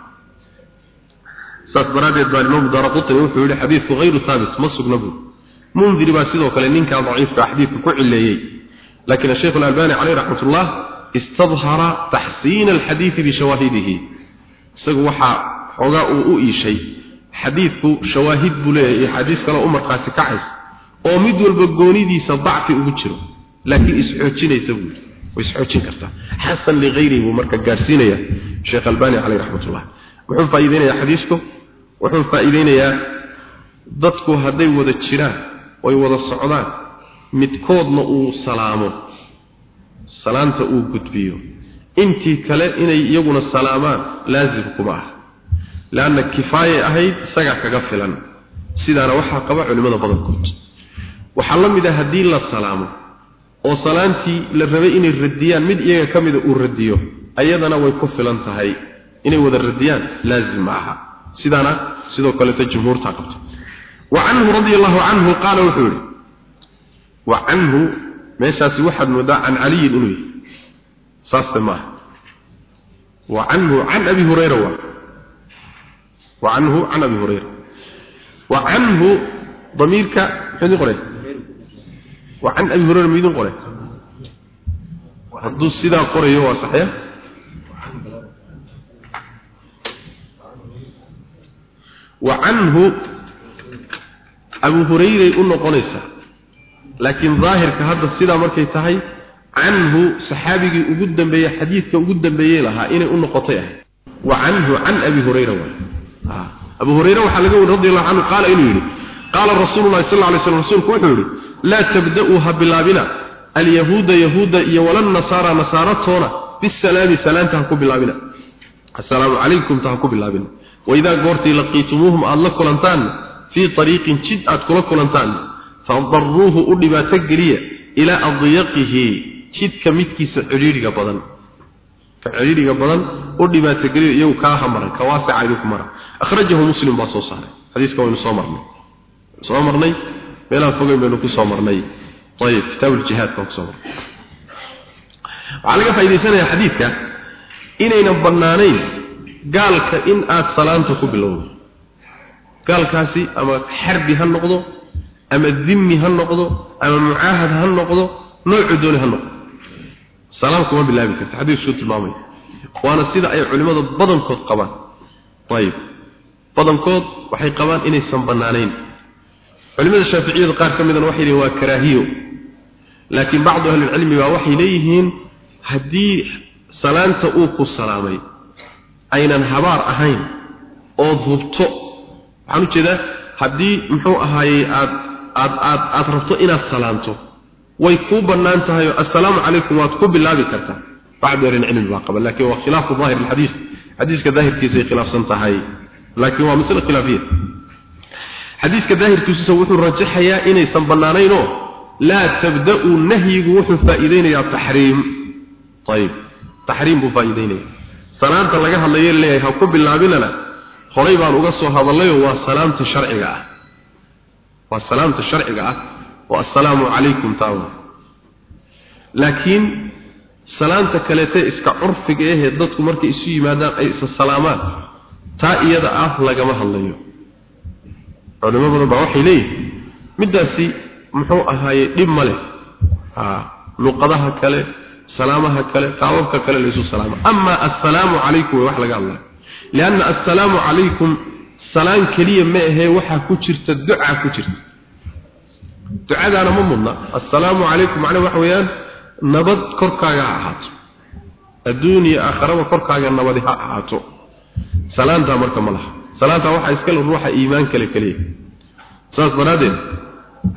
S1: Saas daraaddeed baa imaamu daaraqutni wuxuu yihi xadiidku hayru haabit ma sugna buu. Mundiri baa sidoo kale ninkaa daciifka xadiidka ku cileeyey ullah istadhara taxsiina alxadiidi bishawaahidihi isagu waxaa xoogaa uu u iishay xadiidku shawaahid buu leeyahay iyo xadiis kaleo u markhaati kacays oo mid walba goonidiisa dacfi ugu jiro laakiin isxoojinaysa buu yidhi way isxoojin kartaa xasan ligayrihi buu marka gaarsiinaya sheekh albani caleyh raxmatullah muxuu faa'iideynayaa xadiisku wuxuu faa'iideynayaa dadku hadday wada jiraan oy wada socdaan midkoodna uu salaamo salaanta uu gudbiyo. Intii kale inay iyaguna salaamaan laazim kuma ah. Leanna kifaayay ahayd isagaa kaga filan. Sidaana waxaa qaba culimmada badankood waxaa la mid ah haddii la salaamo oo salaantii la rabay inay radiyaan mid iyaga ka mida uu radiyo ayadana way ku filan tahay. Inay wada radiyaan laazim ma aha. Sidaana sidoo kaleeto jumhuurta qabto wa canhu radia allahu canhu qaala wuxuu yihi wa canhu meeshaasi waxaad moodaa can caliyin inuu yahay. Saasta maaha wa canhu can abi hurayra waa. Wa canhu can abi hurayra. Wa canhu damiirka muxuu idin qoray. Wa can abi hurayra midin qoray. Hadduu laakiin daahirka hadda sidaa markay tahay canhu saxaabigii ugu dambeeyey xadiidka ugu dambeeyey lahaa inay u noqotay ahay wa canhu can abi hurayra waay. Abu hurayra waxaa laga weri radi allahu canhu qaala inuu yidhi qaala rasuulu llahi sal lla slam rasuulku wuxuu yidhi laa tabda'uu ha bilaabina alyahuuda yahuuda iyo walannasaara nasaaratoona bisalaami salaanta ha ku bilaabina. Assalaamu calaykum ta ha ku bilaabina. Waidaa goortii laqiitumuuhum aada la kulantaan fii ariiqin jid aad kula kulantaan fadaruuhu u dhibaato geliya ilaa adyaqihi jidka midkiisa cidhiidhiga badan ka cidhiidhiga badan u dhibaato geliya iyagu kaa hamaran ka idinku mara akhrajahu muslim baa soo saaray xadiiska waynu soo marnay soo marnay meelaha fogeyn baynu ku soo marnay ayib kitaab uljihaad baan ku soo marnay waxaa laga faa'idaysanayaa xadiidka inaynan bannaanayn gaalka in aad salaanta ku bilowdo gaalkaasi ama xarbi ha noqdo ama dhimmi ha noqdo ama mucaahad ha noqdo noocu dooni ha noqdo. Salaam kuma bilaabi karta xadiisku tilmaamay. Waana sida ay culimada badankood qabaan. Ayib. Badankood waxay qabaan inaysan bannaanayn culimada shaaficiyada qaar ka midana waxay leeyihiin waa karaahiyo. Laakiin bacdu ahlilcilmi baa waxay leeyihiin haddii salaanta uu ku salaamay aynan habaar ahayn oo hubto waxaan u jeedaa haddii muxuu ahaayey aad aad aad aad rabto inaad salaamto way kuu bannaan tahay assalaamu calaykum waad ku bilaabi kartaa bacdu ahlilcilmi baa qaba laakiin waa khilaafu daahir alxadiis. Xadiiska daahirkiisay khilaafsan tahay laakiin waa masale khilaafiya. Xadiiska daahirkiisa wuxuu rajaxayaa inaysan bannaanaynoo laa tabda'u nahyigu wuxuu faa'iideynayaa taxriim. Ayib taxriim buu faa'iideynaya salaanta laga hadlayo leeyahay ha ku bilaabinana horay baan uga soo hadallayoo waa salaamta sharciga ah waa salaamta sharciga ah. Waa assalaamu calaykum taawa laakiin salaanta kaleete iska curfiga ahee dadku markay isu yimaadaan ay isa salaamaan taa iyada ah lagama hadlayo. Culimo badan baa waxay leeyihiin middaasi muxuu ahaaye dhib ma leh. Luqadaha kale salaamaha kale qaababka kale laysu salaamo ama assalaamu calaykum way wax laga hadlaya. Lianna assalaamu calaykum salaan keliya ma ahee waxaa ku jirta duca ku jirta. Ducadaana ma mudna. Assalaamu calaykum macnaha waxa weeyaan nabad korkaaga ha ahaato. Adduun iyo aakharaba korkaaga nabadi ha ahaato. Salaantaa marka ma laha. Salaantaa waxaa iskale ruuxa iimaan kale keliya saas daraaddeed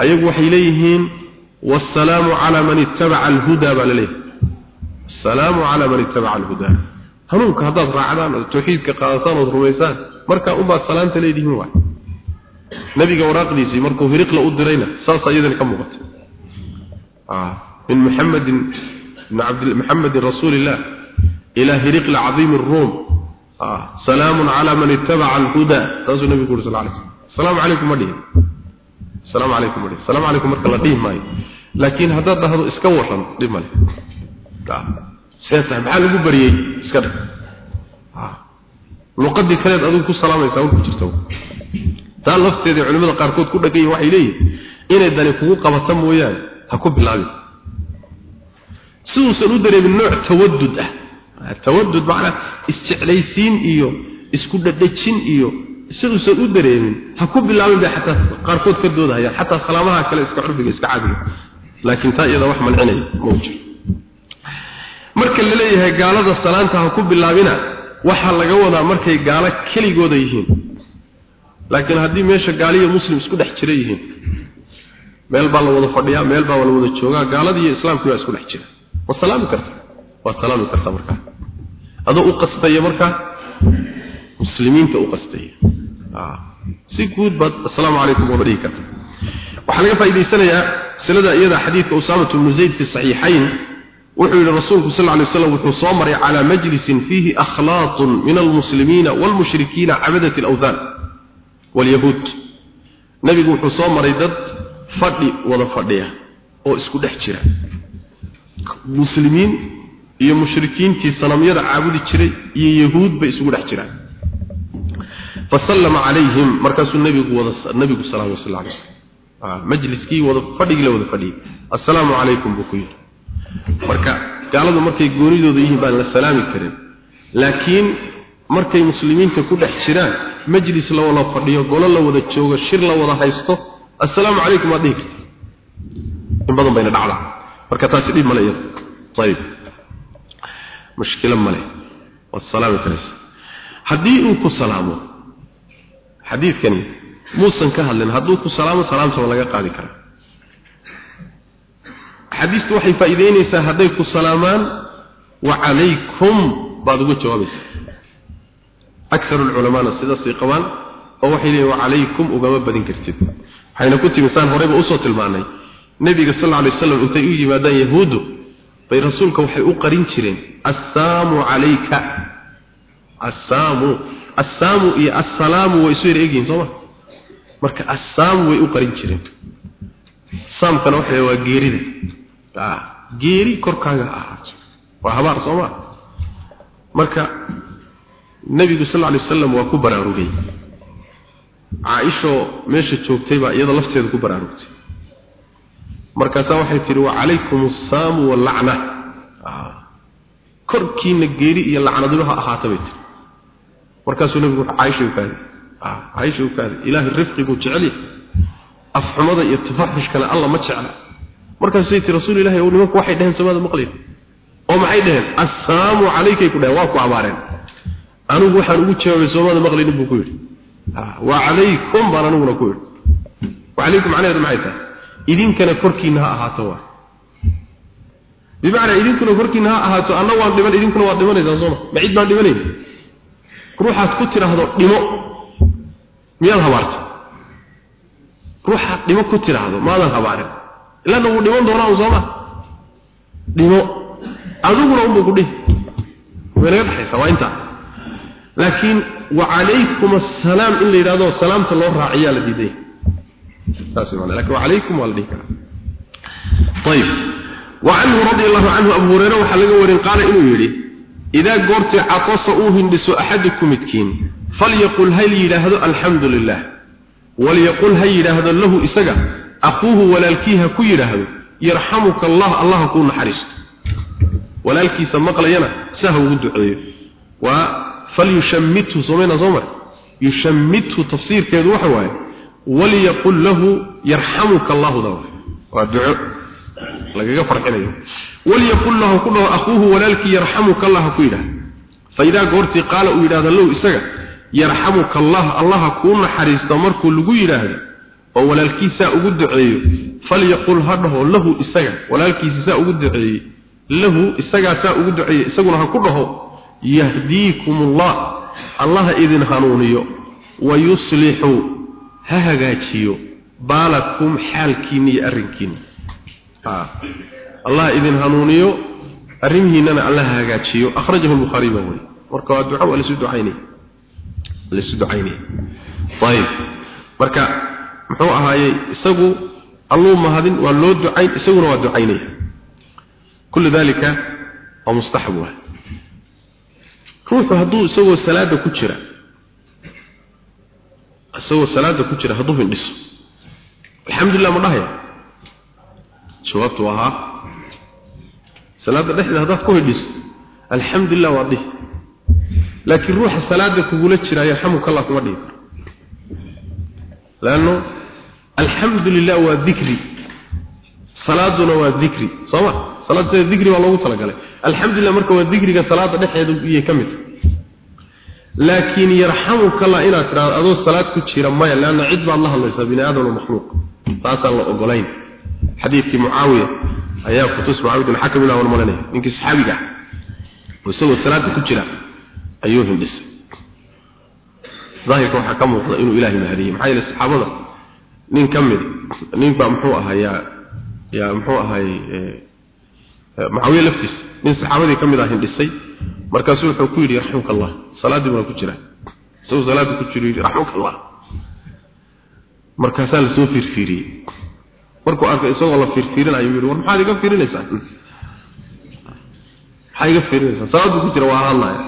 S1: ayagu waxay leeyihiin wassalaamu calaa man ittabaca alhudaa baa la leeyahay assalaamu calaa man ittabaca alhudaa hanuunka haddaad raacdaan ood tawxiidka qaadataan ood rumaysaan markaa unbaad salaanta leedihiin waay. Nabiga waraaqdiisii markuu hiriqla u dirayna saas iyadana ka muuqata min muxamedin min muxamedin rasuuli illah ilaa hiriqla cadiimi ruum. Salaamun calaa man ittabaca alhudaa saasuu nabigu uri sal lay slam asalaamu calaykum ma dhihin. Asalaamu calaykum ma dhihin. Asalaamu calaykum marka la dhihi maayo. Laakiin haddaad dhahdo iska waran dhib male tahay maxaa lagu bariyey? Iska dheh luqadii kaleed adigu ku salaamaysaa warku jirta taa lafteeda culimada qaarkood ku dhagayin waxay leeyihiin inay dani kugu qabata mooyaane ha ku bilaabin. Siduusan u dareemin nooc tawadud ah. Tawadud macnaa isjeclaysiin iyo isku dhadhajin iyo siduusan u dareemin ha ku bilaabin bay xataa qaarkood ka doodahayaan xataa salaamaha kale iska curfiga iska caadiga laakiin taa iyada wax mancinaya ma jiro marka la leeyahay gaalada salaanta ha ku bilaabina waxaa laga wadaa markay gaalo keligooda yihiin. Laakiin haddii meesha gaaliyo muslim isku dhex jira yihiin meel baa la wada fadhiyaa meel baa la wada joogaa gaaladii iyo islaamkii baa isku dhex jira. Waa salaami karta waa salaami karta markaa adoo u qastaya markaa muslimiinta u qastaya. Si guud baad assalaamu calaykum wada dhihi karta. Waxaa laga faa'idaysanayaa silada iyada xadiidka usaamatu bnu zayd fi saxiixayn wuxuu yidhi rasuulku sal lla lay slam wuxuu soo maray calaa majlisin fiihi akhlaaqun min almuslimiina waalmushrikiina cabadati alawthaan waalyahuud nebigu wuxuu soo maray dad fadhi wada fadhiya oo isku dhex jira. Muslimiin iyo mushrikiintii sanamyada caabudi jiray iyo yahuud bay isugu dhex jiraan. Fasallama calayhim markaasuu nebigu wada nebigu salaamay sal alay slam majliskii wada fadhigii la wada fadhiyey. Assalaamu marka gaaladu markay goonidooda yihiin baan la salaami karin. Laakiin markay muslimiinta ku dhex jiraan majlis la wada fadhiyo golo la wada joogo shir la wada haysto assalaamu calaykum waad dhihi karta in badan bayna dhacdaa. Marka taasi dhib male iyada ayib mushkilo male waad salaami karaysa. Haddii uu ku salaamo xadiidkani muusan ka hadlin hadduu ku salaamo salaamta waa laga qaadi karaa xadiistu waxay faa'iideynaysaa hadday ku salaamaan wa calaykum baad uga jawaabaysaa akaru lculamaana sidaasay qabaan oo waxay leeyihiin wa calaykum ugama badin kartid. Waxayna ku timi saan horeyba u soo tilmaanay. Nebiga sal alay waslam intay u yimaadaan yahuuddu bay rasuulka waxay u qarin jireen assaamu calayka. Assaamu assaamu iyo assalaamu way isu yar egyihin sooma marka assaamu way u qarin jireen. Saamkana waxa waa geerida geeri korkaaga ahaato waa habaar sooma marka nebigu sal alay wasalam waa ku baraarugay. Caaishoo meesha joogtay baa iyada lafteeda ku baraarugtay. Markaasaa waxay tihi wacalaykum assaamu wallacna korkiina geeri iyo lacnadino ha ahaata bay tiri markaasuu nebigu caaisha u kaaday. Caaisha u kaaday. Ilaahay rifqiguu jecel yahay. Afxumada iyo tafaxushkana alla ma jecla markaasay tii rasuul ilahi oo nimanku waxay dhaheen samada maqlin oo maxay dhaheen? Assaamu calaykay ku dhaheen waa ku abaareen. Anigu waxaan ugu jawaabay soomada maqlinin buu ku yidhi. Wa calaykum baan aniguna ku yidhi. Wa calaykum macnaheedu maxay tahay? Idinkana korkiina ha ahaato waa. Bimacnaa idinkuna korkiina ha ahaato anna waan dhiman idinkuna waad dhimanaysaan sooma ma? Cid baan dhimanayn ruuxaad ku tidhaahdo dhimo. Miyaad habaarta ruuxaad dhimo ku tidhaahdo maadan habaarin ilaana wuu dhiman doonaa un sooma dhimo adiguna unbuu ku dhihi way naga dhexaysaa waa intaa laakiin wa calaykum assalaam in la yidhahdo salaamta loo raaciyaa la diiday taasi macna laakiin alaykum wala dhikra طيب وعنه رضي الله عنه أبو هريرة وحلقه ورين قال إنه يري إذا قرت عطس أوهن بسو أحدكم متكين فليقل هل يلاهد الحمد لله وليقل هل يلاهد له إسقى akuuhu walaalkii ha ku yidhaahdo yarxamuka allah allah kuu naxariisto. Walaalkiisa maqlayana sia ugu duceeyo. Waa falyushammithu somayna soo mar yushammithu tafsiirkeedu waxa waaye waliyaqul lahu yarxamuka allahu da waa duco lagaga farxinayo. Waliyaqul lahu ku dhaho akuuhu walaalkii yarxamuka allah ha ku yidhaahdo. Faidaa goortii qaala uu yidhahda low isaga yarxamuka allah allaha kuu naxariisto markuu lagu yidhaahdo oo walaalkiisaa ugu duceeyo falyaqul ha dhaho lahu isaga. Walaalkiisa saa ugu duceeyey lahu isagaa saa ugu duceeyey isaguna ha ku dhaho. Yahdiikum ullah allaha idin hanuuniyo wa yuslixu ha hagaajiyo baalakum xaalkiinni iyo arrinkiinni. Allaha idin hanuuniyo arrimihiinnana allah ha hagaajiyo. Akhrajahu lbukhaari baa weli marka waa duca waa lasu ducaynay lasu ducaynay ayib. Marka muxuu ahaayay isagu alluu mahadin waa loo ducayn isaguna waa ducaynaya. Kullu dalika wa mustahab ruuxu hadduu isagoo salaada ku jira isagoo salaada ku jira hadduu hindhiso alxamdulilah ma dhahaya jawaabtu ahaa salaada dhexdeeda haddaad ku hindhiso alxamdulilah waa dhihi. Laakiin ruuxa salaada kugula jiraayo yarxamuka allah kuma dhihi karo alxamdu lilah waa dikri salaaduna waa dikri sooma? Salaad sida dikri waa loogu talagalay. Alxamdulilah marka waa dikriga salaada dhexdeeda iyay ka mid. Laakiin yarxamuka allah inaad tidhahdo adoo salaad ku jira maya leanna cid baad la hadlaysaa bini aadam wa makhluuq. Taasaan la ogolayn. Xadiidkii mucaawiya ayaa kutus mucaawiya bin xakam ilaa warmarinaya ninkii saxaabiga ah. Isagoo salaada ku nin ka mid nin baa muxuu ahaa yaa yaa muxuu ahay mucaawiya laftiisa nin saxaabadii ka mid ah hindhisay. Markaasuu wuxuu ku yidhi raxmuka allah salaadii buna ku jira isagoo salaada ku jiro yidhi raxmuka allah markaasaa la soo fiirfiiriyey markuu arkay isagoo la fiirfiirinayo yiri war maxaad iga fiirinaysaa maxaa iga fiirinaysaa salaadu ku jira waa hadlaya.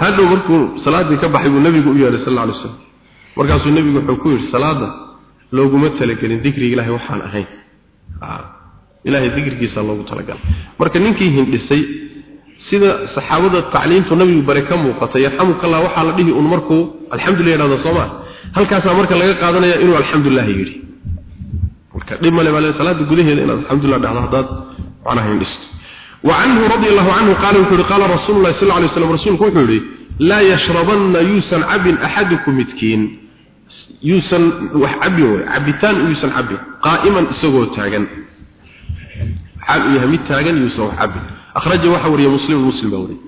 S1: Hadhow markuu salaadii ka baxay buu nabigu u yeedhay sal alay slam markaasuu nebigu wuxuu ku yidhi salaada looguma talagelin dikriga ilaahay waxaan ahayn ilaahay dikrigiisa loogu talagalay marka ninkii hindhisay sida saxaabada tacliimtu nabigu bare ka muuqatay yarxamukallah waxaa la dhihi un markuu alxamdulilah yidhahdo soo maa halkaasaa marka laga qaadanaya inuu alxamdulilah yidhi marka dhib male bale salaada gudaheeda inaad alxamdulillah dhahdo haddaad macnaha hindhisto وعنه رضي الله عنه قال وحوري قال رسول الله صلى الله عليه وسلم رسولك وحوري لا يشربن يوسن عب أحدكم متكين yuusan wax cabi wey cabitaan yuusan cabi qaa'iman isagoo taagan. Xaal uu yahay mid taagan yuusan wax cabi akhraja waxa wariya muslim muslim baa wariya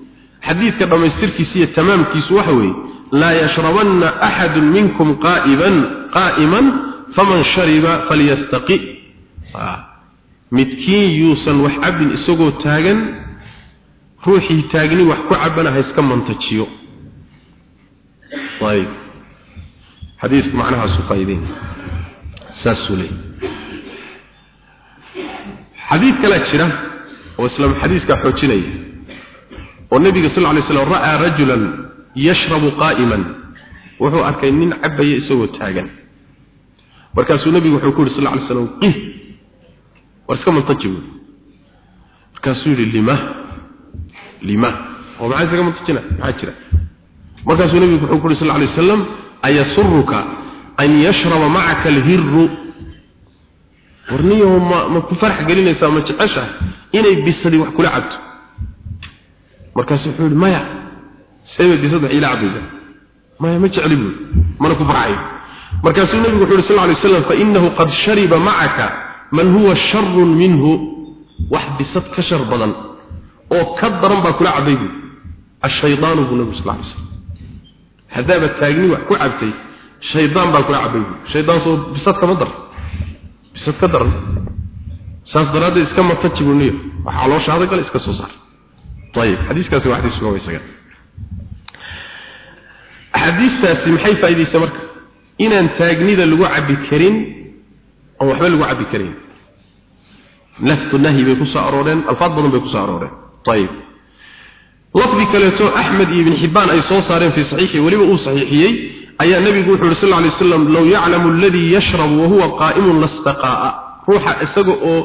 S1: xadiidka dhammaystirkiisa iyo tamaamkiisu waxa weeye laa yashrabanna axadun minkum qaa'iban qaa'iman faman shariba falyastaqi. Ah, Midkii yuusan wax cabin isagoo taagan ruuxii taagni wax ku cabana ha iska mantajiyo. Ayb xadiisku macnahaasu faa'iideyn saasuu leey xadiid kalaa jira oo islam xadiiskaa xoojinaya oo nebiga sal ly slam ra'aa rajulan yashrabu qaa'iman wuxuu arkay nin cabaya isagoo taagan. Markaasuu nabigu wuxuu ku yiri sallallahu alayhi wasallam qih. War iska mantaji markaasuu yiri lima? Lima? Oo maxay isaga mantajina maxaa jira? Markaasuu nabigu wuxuu ku yiri sallallahu alayhi wasallam ayasurruka an yashraba ma'aka alhirru. Warniyo ma ma ku farx gelinaysaa ma jecesha inay bisadi wax kula cabto. Markaasuu wuxuu yiri maya sayba bisada ila cabida maya ma jecli buu mana ku farxay. Markaasuu nabigu wuxuu sallallahu alayhi wasallam fa innahu qad shariba ma'aka man huwa sharrun minhu. Wax bisad ka shar badan oo ka daran baa kula cabaybu ash-shaytaanu bu nabigu sallallahu alayhi wasallam hadaaba taagni wax ku cabtay shaydaan baa kula cabay. Shaydaan soo bisad kama dar bisad ka daran. Saas daraaddeed iska mata jibuniyo waxaa loo shaada gala iska soo saar. Ayib xadiiskaasi waa xadiis sugan isaga. Xadiistaasi maxay faa'iideysa marka? Inaan taagnida lagu cabbi karin oo waxba lagu cabbi karin. Laftu nahi bay ku soo arooreen alfaad badan bay ku arooreen lafdi kaleeto axmed iyo ibn xibbaan ay soo saareen fii saxiixi weliba uu saxiixiyey. Ayaa nebigu wuxuu yidhi sal lla lay slam low yaclamu aladii yashrabu wahuwa qaa'imun lastaqaa'a. Ruuxa isaga oo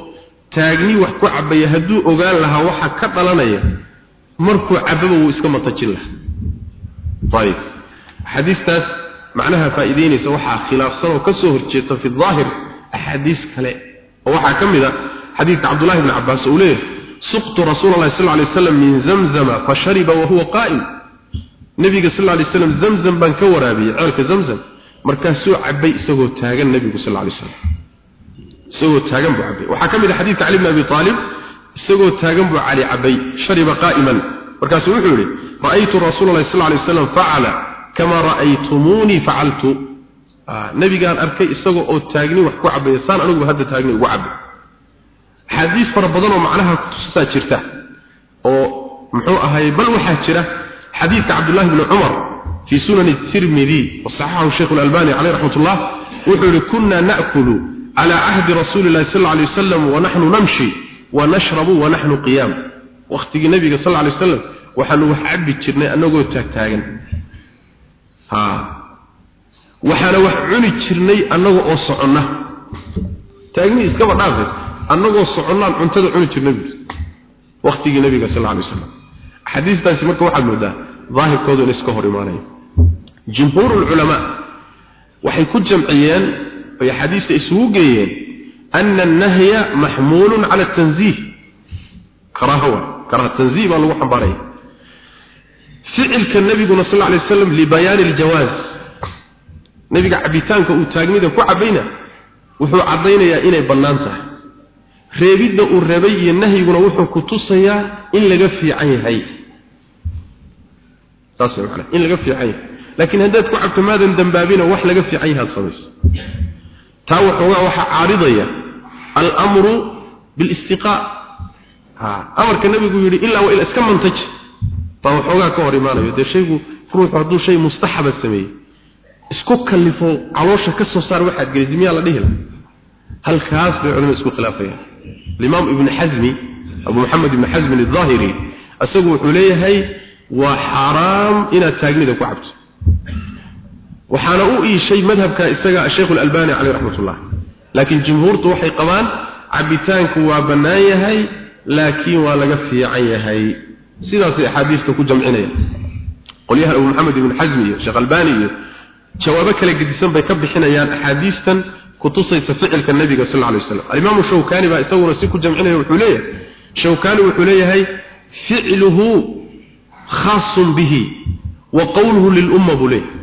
S1: taagni wax ku cabaya hadduu ogaan lahaa waxa ka dhalanaya markuu cababa wuu iska matajin lahaa. Ayib xadiistaas macnaha faa'iideynaysa waxaa khilaafsan oo ka soo horjeeta fi daahir axaadiis kale. Oo waxaa ka mid a xadiidka cabdullahi bni cabbaas uu leeyahay suqtu rasuula allahi sal lay slam min zamzama fashariba wahuwa qaa'im nebiga sal lay slam zamzam baan ka waraabiyey ceelka zamzam markaasuu cabay isagoo taagan nebigu sal lay slam isagoo taagan buu cabay waxaa ka mid a xadiidka cali bni abi aalib isagoo taagan buu cali cabay shariba qaa'iman markaasuu wuxuu yidhi ra'aytu rasuula allahi sal lay slam facala kama ra'aytumuunii facaltu nabigaan arkay isagoo oo taagni wax ku cabaya saan aniguba hadda taagni ugu cabay xadiis fara badan oo macnaha kutusaa jirta oo muxuu ahaay bal waxaa jira xadiidka cabdullahi bni cumar fii sunani tirmidi wasaxaxahu sheikh alalbani caleyh raxmat ullah wuxuu yihi kunna na'kulu cala cahdi rasuuli llahi sal alay wasalam wanaxnu namshi wanashrabu wanaxnu qiyaam wakhtigii nabiga sal lay wasalam waxaanu wax cabbi jirnay annagoo taagtaagan waxaana wax cuni jirnay annaga oo soconna. Taagni iskaba dhaafe annagoo soconnaan cuntada cuni jirnay buuri wakhtigii nabiga sal alay wasalam xadiistaasi marka waxaad moodaa daahirkoodu in iska hor imaanayo jumhuur ulculamaa waxay ku jamciyeen bay xadiista isugu geeyeen ana annahya maxmuulun cala atanziih karaaha waa karaaha tanziih baa lagu xambaaraya ficilka nabiguna sal lay waslam libayaani aljawaaz nabiga cabitaanka uu taagnida ku cabayna wuxuu caddaynayaa inay bannaan tahay reebidda uu reebay iyo nahyiguna wuxuu ku tusayaa in laga fiican yahay. Saas macana in laga fiican yahay. Laakiin haddaad ku cabto maadan dambaabina wax laga fiican yahay samayso. Taa waxoogaa waxaa caaridaya alamru bilistiqaa ha amarka nabigu yidhi ilaa ila iska mantaj. Baa waxoogaa ka hor imaanayo dee shaygu ruuxu hadduu shay mustaxaba sameeyey isku kallifo caloosha ka soo saar waxaad gelisay miyaa la dhihi laha halkaas bay culimada isku khilaafayaan. Alimaam ibni xasmi abu maxamed ibni xasmin aldaahiri isagu wuxuu leeyahay waa xaaraam inaad taagnida ku cabto. Waxaana u iishay madhabka isaga sheekh alalbani caleyh raxmat ullah laakiin jumhuurtu waxay qabaan cabitaanku waa bannaan yahay laakiin waa laga fiican yahay. Sidaasay axaadiista ku jamcinayaan. Qolyaha abu maxamed ibn xasmi iyo sheekh albani iyo jawaabo kala gedisan bay ka bixinayaan axaadiistan kutusaysa ficilka nabiga sal alay wasalam. Alimaamu shawkani baa isaguna si ku jamcinaya wuxuu leeyahay shawkani wuxuu leeyahay ficluhu khaasun bihi wa qowluhu lilumma buu leeyahay.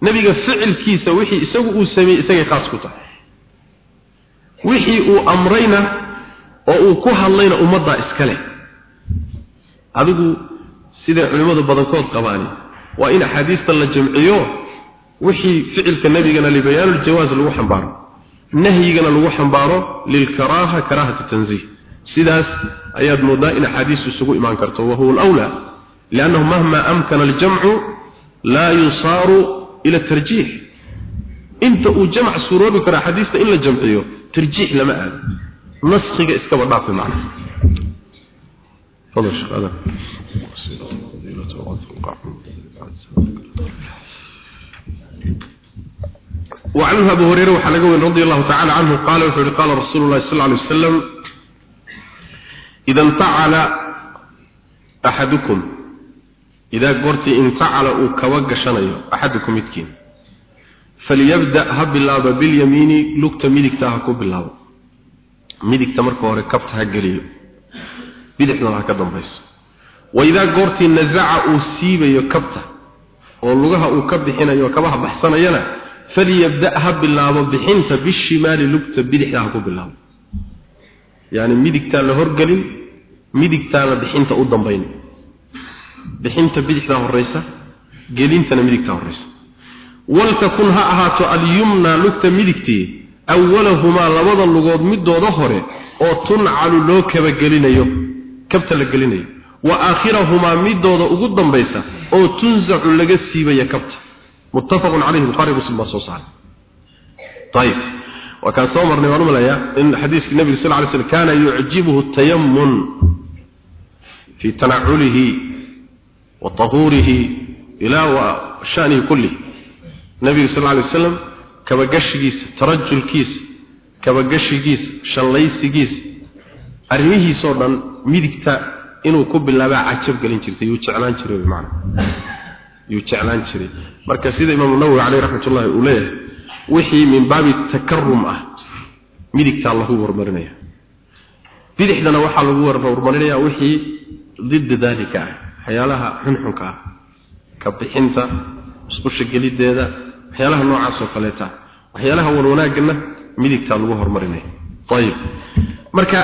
S1: Nabiga ficilkiisa wixii isagu uu sameeyey isagay khaas ku tahay. Wixii uu amrayna oo uu ku hadlayna ummaddaa iskale adigu siday culimmadu badankood qabaani waa in axaadiista la jamciyo wixii ficilka nabigana libayaan ljawaaz lagu xambaaro nahyigana lagu xambaaro lilkaraaha karaahati tanziih sidaas ayaad moodaa in axaadiistu isugu imaan karto wahuwa alawlaa liannahu mahma amkana aljamcu laa yusaaru ila tarjiix inta uu jamc suuroobi karo axaadiista in la jamciyo tarjiix lama aado naskhiga iskaba dhaafi macna فضل الشيخ هذا وعنه أبو هريرة وحلقه رضي الله تعالى عنه قال وحولي قال رسول الله صلى الله عليه وسلم إذا انتعل أحدكم إذا قرت انتعل أكوج شنيو أحدكم يتكين فليبدأ هب الله باليمين لكت ميدك تاهكو بالله ميدك تمركو وركبتها قليل bidixdana ha ka dambayso waidaa goortii nazaca uu siibayo kabta oo lugaha uu ka bixinayo kabaha baxsanayana falyabda ha bilaabo bixinta bishimaali lugta bidixda ha ku bilaabo. Yani midigtaan la horgelin midigtaana bixinta u dambayn. Bixinta bidixdaa horeysa gelintana midigtaa horeysa waltakun ha ahaato alyumna lugta midigtii awalahumaa labada lugood midooda hore oo tuncalu loo kabagelinayo kabta la gelinayo wa aakhirahumaa midooda ugu dambaysa oo tunsacu laga siibaya kabta. Muttafaqun calayhi bukhari muslim baa soo saaray. Ayib waa kaan soo marnay waan u malayaa in xadiiskii nabiga sal ly slm kaana yucjibuhu tayammun fii tanaculihi wa tahuurihi ilaa wa shanihi kullihi. Nabiga sal lay wasalam kabagashigiisa tarajulkiisa kabagashigiisa inuu ku bilaabaa cajab gelin jirtay yuu jeclaan jiray maana yuu jeclaan jiray. Marka sida imaamu nawowi caleyh raxmatullahi uu leeyahay wixii min baabi takarum ah midigtaa lagu horumarinaya bidixdana waxaa lagu horumarinaya wixii didda daalika ah waxyaalaha xunxunka ah ka bixinta isqusha gelideeda waxyaalaha noocaas oo kaleeta waxyaalaha wanwanaagana midigtaa lagu horumarinaya ayib marka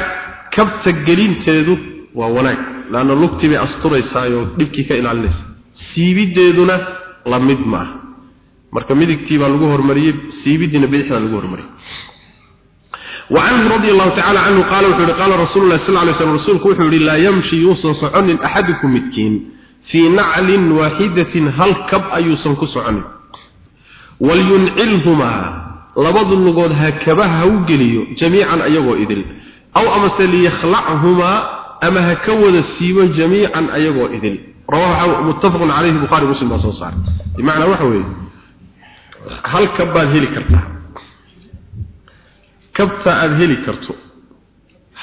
S1: kabta gelinteedu waa wanaag laanna lugtii bay asturaysaayo dhibkii ka ilaalinaysa siibideeduna la mid ma ah marka midigtii baa lagu hormariyey siibidiina bidixdaa lagu hormariyey وعنه رضي الله تعالى عنه قال وحوري قال رسول الله صلى الله عليه وسلم رسولك وحوري لا يمشي يوصن صعن أحدكم متكين في نعل واحدة هل كب أيوصن كسعن ولينعلهما لبض اللغود هكبها وقليو جميعا أيغو إذل أو أمس ليخلعهما ama ha ka wada siibo jamiican ayagoo idin rawaha muttafaqun calayhi bukhari muslim baa soo saaray. Bimacanaa waxa weeye hal baad heli kartaa. Kabta aad heli karto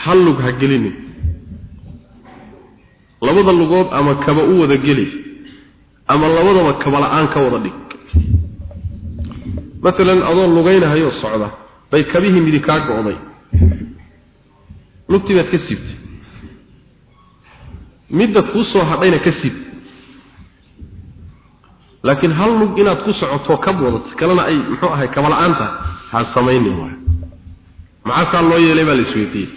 S1: hal lug ha gelinin labada lugood ama kaba u wada geli ama labadaba kaba la'aan ka wada dhig. Maalan adoon lugaynahayoo socda bay kabihii midi kaa go-day lugtii baad ka siibtay midda kuu soo hadhayna ka siib laakiin hal lug inaad ku socoto kab wadato kalena ay muxuu ahay kabala-aanta ha samaynin waay maxaasaa loo yeelay baa la isweydiiyey.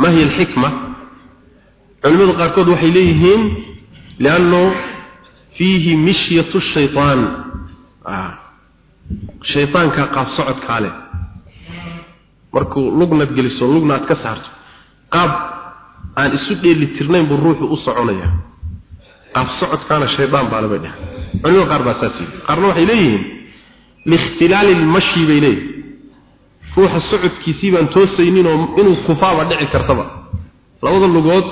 S1: Ma hiya alxikma culimadu qaarkood waxay leeyihiin lianno fiihi mishyatu shaytaan. Shaytaanka qaab socodkaa leh. Markuu lugnaad geliso lugna aad ka saarto qaab aan isu dheeli tirnayn buu ruuxu u soconaya. Qaab socodkaana shaydaan baa labay dhahay. Culimada qaar baa saas yidhi. Qaarna waxay leeyihiin liikhtilaali lmashi bay leeyihiin ruuxa socodkiisii baan toosaynin oo inuu kufaaba dhici kartaba. Labada lugood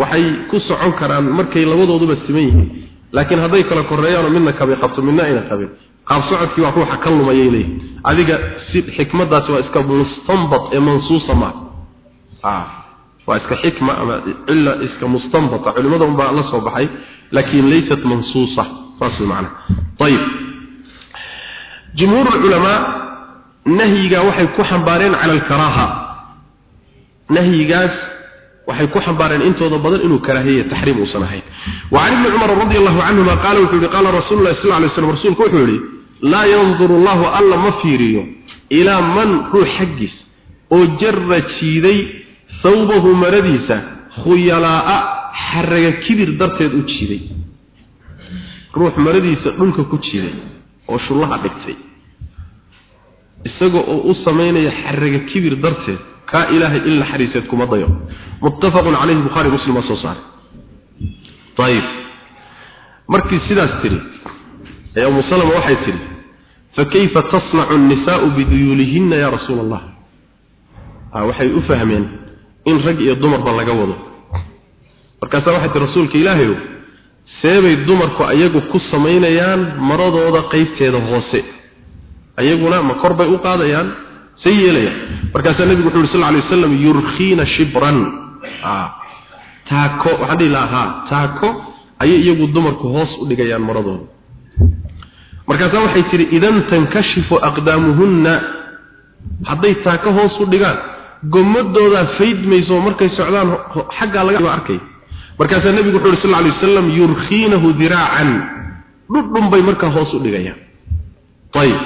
S1: waxay ku socon karaan markay labadooduba siman yihiin. Laakiin hadday kala koreeyaanoo midna kabay qabto midna ayna qabin qaab socodkii waa ruuxa ka lumayay leeyihiin adiga si xikmadaasi waa iska mustanbat ee mansuusa maaha illa iska mustanbata. Culimada un baa la soo baxay laakiin laysat mansuusa. Saas macna ayib jumhuur ulama nahyiga waxay ku xambaareen cala alkaraaha nahyigaas waxay ku xambaareen intooda badan inuu karaahiye taxriim uusan ahayn. Wa can ibni cumar radi allahu canhuma qaala wuxuu yihi qaala rasuulu llahi sal lay slam rasuulku wuxuu yihi laa yanduru allahu alla ma fiiriyo ilaa man ruux xaggiis oo jara jiiday sawbahu maradiisa khuyalaa'a xaraga kibir darteed u jiiday. Ruux maradiisa dhulka ku jiiday oo shullaha dhigtay. Isaga oo u samaynaya xaraga kibir darteed kaa ilaahay in la xariiseed kuma dayo. Muttafaqun calayhi bukhaari muslim soo saaray. Ayib markii sidaas tidhi ee umu salama waxay tidhi fakayfa tasnacu annisaa'u biduyuulihinna yaa rasuula allah waxay u fahmeen in rag iyo dumarba laga wado. Markaasaa waxay tii rasuulka ilaahayow seebay dumarku ayagu ku samaynayaan maradooda qaybteeda hoose. Ayaguna ma kor bay u qaadayaan? Say yeelayaan markaasaa nebigu wuxu uhi sal lay waslam yurkiina shibran. Taako waxaan dhihi lahaa taako ayay iyagu dumarku hoos u dhigayaan maradooda. Markaasaa waxay tihi idan tankashifu aqdaamuhunna hadday taako hoos u dhigaan gomadoodaa faydmayso markay socdaan xaggaa laga arkay. Markaasaa nebigu wuxu uhi sal lay wasalam yurkiinahu diraacan. Dhudhun bay markaa hoos u dhigayaan. Ayib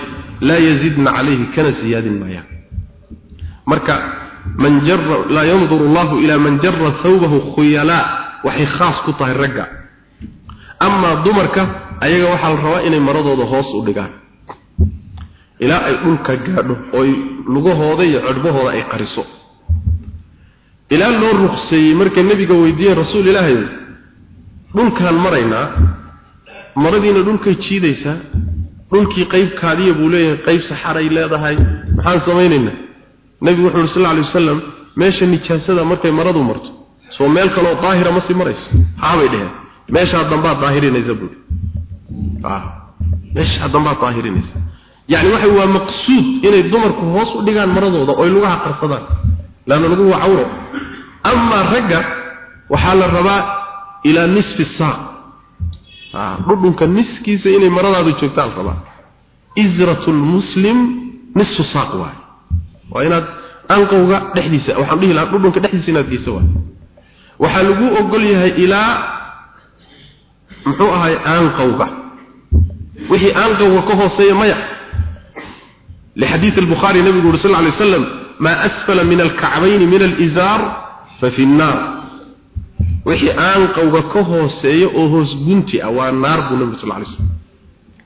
S1: laa yazidna calayhi kana siyaadin maayaan marka man jara laa yanduru allahu ilaa man jara thawbahu khuyalaa waxay khaas ku tahay ragga. Amaa dumarka ayaga waxaa la rabaa inay maradooda hoos u dhigaan ilaa ay dhulka gaadho ooy lugahooda iyo codhbahooda ay qariso. Ilaa loo ruqseeyey markay nebiga weydiiyeen rasuul ilaahay dhulkaan maraynaa maradiina dhulkay jiidaysaa dhulkii qayb kaadiya buu leeyahay qayb saxaray leedahay. Maxaan samaynaynaa? Nebigu wuxuu yidhi sal lla alay wasalam meesha nijaasada markay maradu marto soo meel kaloo daahira ma sii marayso. Haabay dheheen meeshaa dambaad daahirinaysa buui meeshaa dambaad daahirinaysa yacni waxa waa maqsuud inay dumarku hoos u dhigaan maradooda oo ay lugaha qarsadaan. Laanna laguhu waa cawro. Ragga waxaa la rabaa ilaa nisfi saaq dhudhunka niskiisa inay maradaadu joogtaan rabaa. Izratu lmuslim nisfu saaq waay waa inaad anqowga dhexdiisa waxaan dhihi lahaa dhudhunka dhexdiisa inaad geyso waay waxaa lagu ogol yahay ilaa muxuu ahay aanqowga wixii aanqowga ka hooseeya maya لحديث البخاري النبي صلى الله عليه وسلم ما أسفل من الكعبين من الإزار ففي النار وحي آنقوغا كهوسية أوهوس بنتي أو النار بالنبي صلى الله عليه وسلم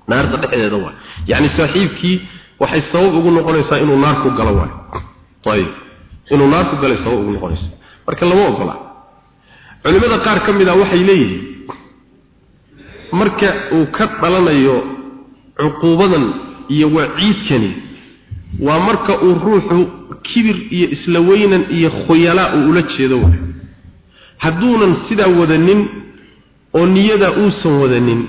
S1: نار تدحي دوا يعني صاحبك waxay sabab ugu noqonaysaa inuu naar ku galo waay tayib inuu naar ku galay sabab ugu noqonaysaa marka lama ogola culimada qaar ka mid ah waxay leeyihiin marka uu ka dhalanayo cuquubadan iyo waciidkani waa marka uu ruuxu kibir iyo isla weynan iyo khuyalaa uu ula jeedo. Hadduunan sidaa wadanin oo niyada uusan wadanin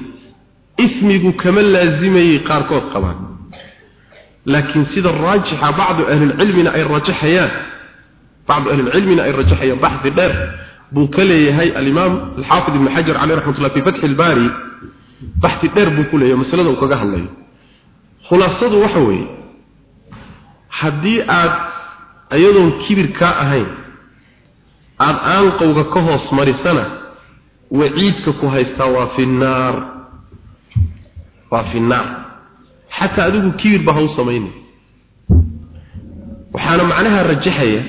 S1: ismigu kama laazimayay qaarkood qabaan. Laakiin sida raajixa bacdu ahli ilmina ay rajaxayaan bacdu ahli ilmina ay rajaxayaan baxthi dheer buu ka leeyahay al-imam al-hafiz ibn hajar alayhi rahmatullah fi fath al-bari baxthi dheer buu ku leeyahay masalada uu kaga hadlayo. Khulaasadu waxa weeye haddii aad iyadoon kibir ka ahayn aad aanqowga ka hoos marisana waciidka ku haystaa waa fi naar waa fi naar xataa adigu kibirba ha u samaynin. Waxaana macnaha rajaxaya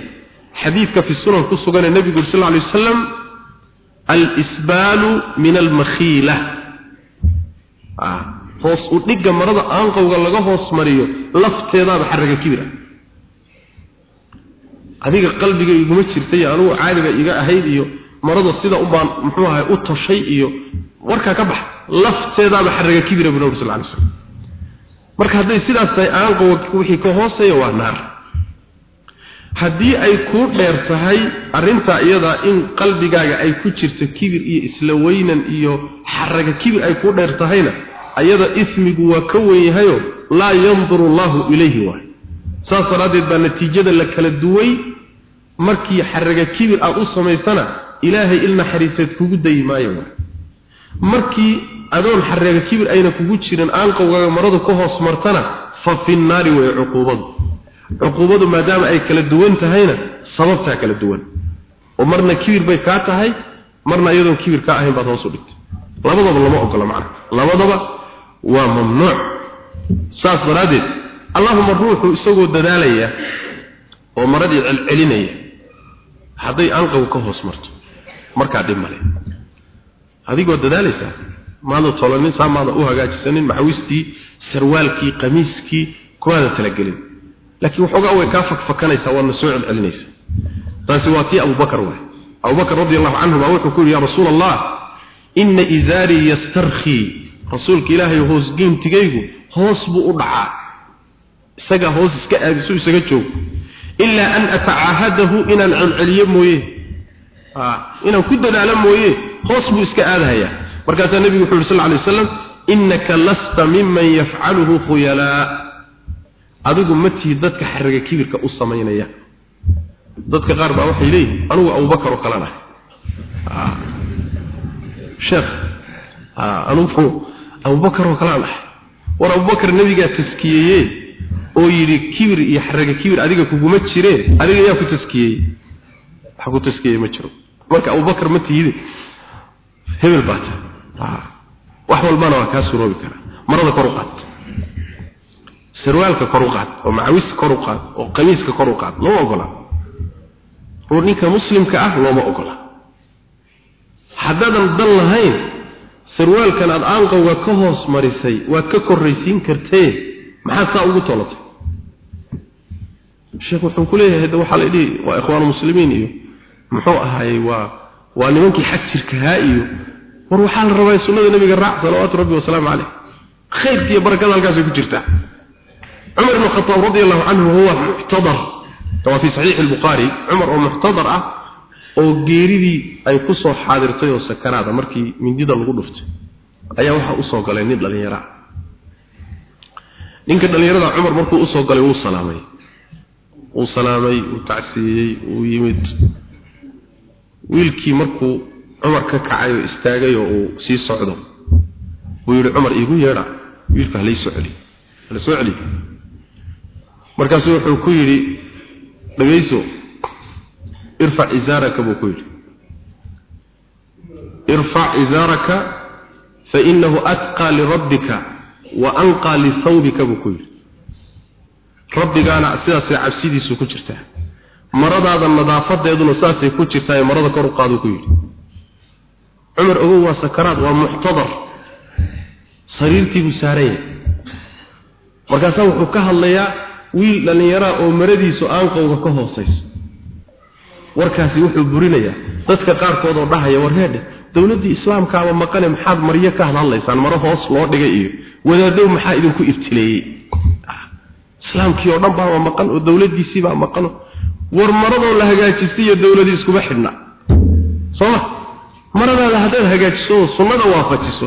S1: xadiidka fi sunan ku sugan ee nebigu sal lla alay wasalam al-isbaalu min almakhiila hoos u dhigga marada aanqowga laga hoos mariyo lafteedaaba xaraga kibira. Adiga qalbiga iguma jirtay anugu caadiga iga ahayd iyo marada sida ubaan muxuu ahay u toshay iyo warkaa ka bax lafteedaaba xaraga kibira buu nabi sal lla alay wasalam marka hadday sidaas tahay aanqowga wixii ka hooseeya waa naar. Haddii ay kuu dheer tahay arrintaa iyadaa in qalbigaaga ay ku jirto kibir iyo isla weynan iyo xaraga kibir ay kuu dheer tahayna ayada ismigu waa ka wen yahayo laa yanduru allahu ilayhi waay. Saas daraaddeed baa natiijada la kala duway. Markii xaraga kibir aada u samaysana ilaahay il naxariiseed kugu dayi maayo waay. Markii adoon xaraga kibir ayna kugu jirin aanqowgaaga maradu ka hoos martana fa fi nnaari cuquubadu. Cuquubadu maadaama ay kala duwan tahayna sababtaa kala duwan. Oo marna kibir bay kaa tahay marna iyadoon kibir ka ahayn baad hoos u dhigtay. Labadaba lama ogola macna. Labadaba waa mamnuuc saas daraaddeed allahuma ruuxu isagoo dadaalaya oo maradii celcelinaya hadday anqow ka hoos marto markaa dhib male adigoo dadaalaysaa maada tolanin saa maada u hagaajisanin maxawistii sarwaalkii qamiiskii kuwaada talagelin. Laakiin waxoogaa way kaa fakfakanaysaa waadna soo celcelinaysaa taasi waa tii abubakar waay. Abubakar radi allahu canhu baa wuxuu ku yidhi ya rasuula rasuulka ilaahay hoos geyntigaygu hoos buu u dhacaa. Isagaa hoos iska aadisu isaga joogo. Ilaa an atacaahadahu inaan celceliyo mooye. Inaan ku dadaalo mooye hoos buu iska aadahayaa markaasaa nebigu wuxu yuri sal ly waslam inaka lasta miman yafcaluhu khuyalaa adigu ma tihi dadka xaraga kibirka u samaynaya. Dadka qaar baa waxay leeyihiin anugu abubakar oo kalena. Sheekh anugu abubakar oo kalena dhahay war abubakar nebigaa taskiyeeye oo yidhi kibir iyo xaraga kibir adiga kuguma jireen adiga yaa ku taskiyey waxa ku taskiyey ma jiro. Marka abubakar ma tihide. Hebel baa ta wax walbana waa kaa suroobi karaa. Marada kor u qaad. Sarwaalka kor u qaad oo macawista kor u qaad oo qamiiska kor u qaad looma ogola. Ninka muslimka ah looma ogola. Haddaadan dan lahayn sarwaalkan aada aanqowga ka hoos marisay waad ka korraysiin kartee. Maxaad saa ugu tolatay sheekh wuxuu ku leeyahay waxaa la dhihi waa ikhwaanu muslimiin iyo muxuu ahaayey waa waa nimankii xag jirkahaa iyo war waxaa la rabaa sunnada nebiga raac salawaatu rabbi wasalaamu caleyh khayrka iyo barakada halkaasay ku jirtaa. Cumar ibn khataab radiallahu canhu huwa muctadar waa fi saxiixi lbukhaari cumar oo muctadar ah oo geeridii ay ku soo xaadirtay oo sakaraada markii mindida lagu dhuftay ayaa waxaa u soo galay nin dhallinyara ninka dhallinyarada cumar markuu u soo galay wuu salaamay. Wuu salaamay wuu tacsiiyey wuu yimid. Wiilkii markuu cumar ka kacay oo istaagay oo uu sii socdo buu yidhi cumar iigu yeedha wiilka halay soo celi hala soo celi. Markaasu wuxuu ku yidhi dhagayso irfac izaaraka buu ku yidhi. Irfac izaaraka fainahu atqaa lirabbika wa anqaa lithawbika buu ku yidhi. Rabbigaana sidaasay cabsidiisu ku jirtaa. Maradaada nadaafadeeduna saasay ku jirtaa ee marada kor u qaadu ku yidhi. Cumar ogow waa sakaraad waa muctadar sariirtii buu saaran yahay. Markaasaa wuxuu ka hadlayaa wiil dhallinyaraa oo maradiisu aanqowga ka hoosayso warkaasi wuxuu burinayaa dadka qaarkood oo dhahaya war heedhe dowladdii islaamkaaba maqane maxaad maryo ka hadlaysaan? Maro hoos loo dhigay iyo wadaadow maxaa idinku ibtileeyey? Islaamkii oo dhan baaba maqan oo dowladdiisii baa maqano war maradoo la hagaajistay iyo dowladii iskuma xidhna. Sooma maradaada haddaad hagaajiso oo sunnada waafajiso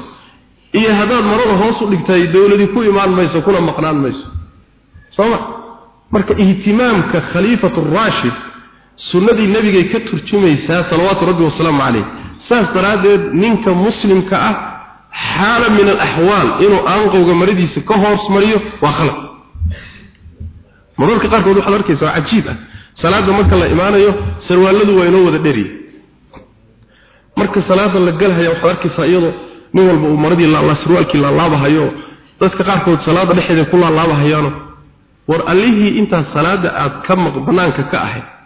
S1: iyo haddaad marada hoos u dhigtay dowladii ku imaan mayso kuna maqnaan mayso. Sooma marka ihtimaamka khaliifatu raashid sunnadii nebigay ka turjumaysaa salawaatu rabbi wasalaamu calayh. Saas daraaddeed ninka muslimka ah xaala min alaxwaal inuu aanqowga maradiisa ka hoos mariyo waa khalaq mararka qaarkood waxaad arkaysa waa cajiib ah. Salaada marka la imaanayo sarwaaladu waa inoo wada dheriya marka salaada la galhaya waxaad arkaysaa iyadoo nin walba uu maradii sarwaalkii laalaabahayo dadka qaarkood salaada dhexeeda ku laalaabahayaano war allihii intaas salaada aad ka banaanka ka ahayd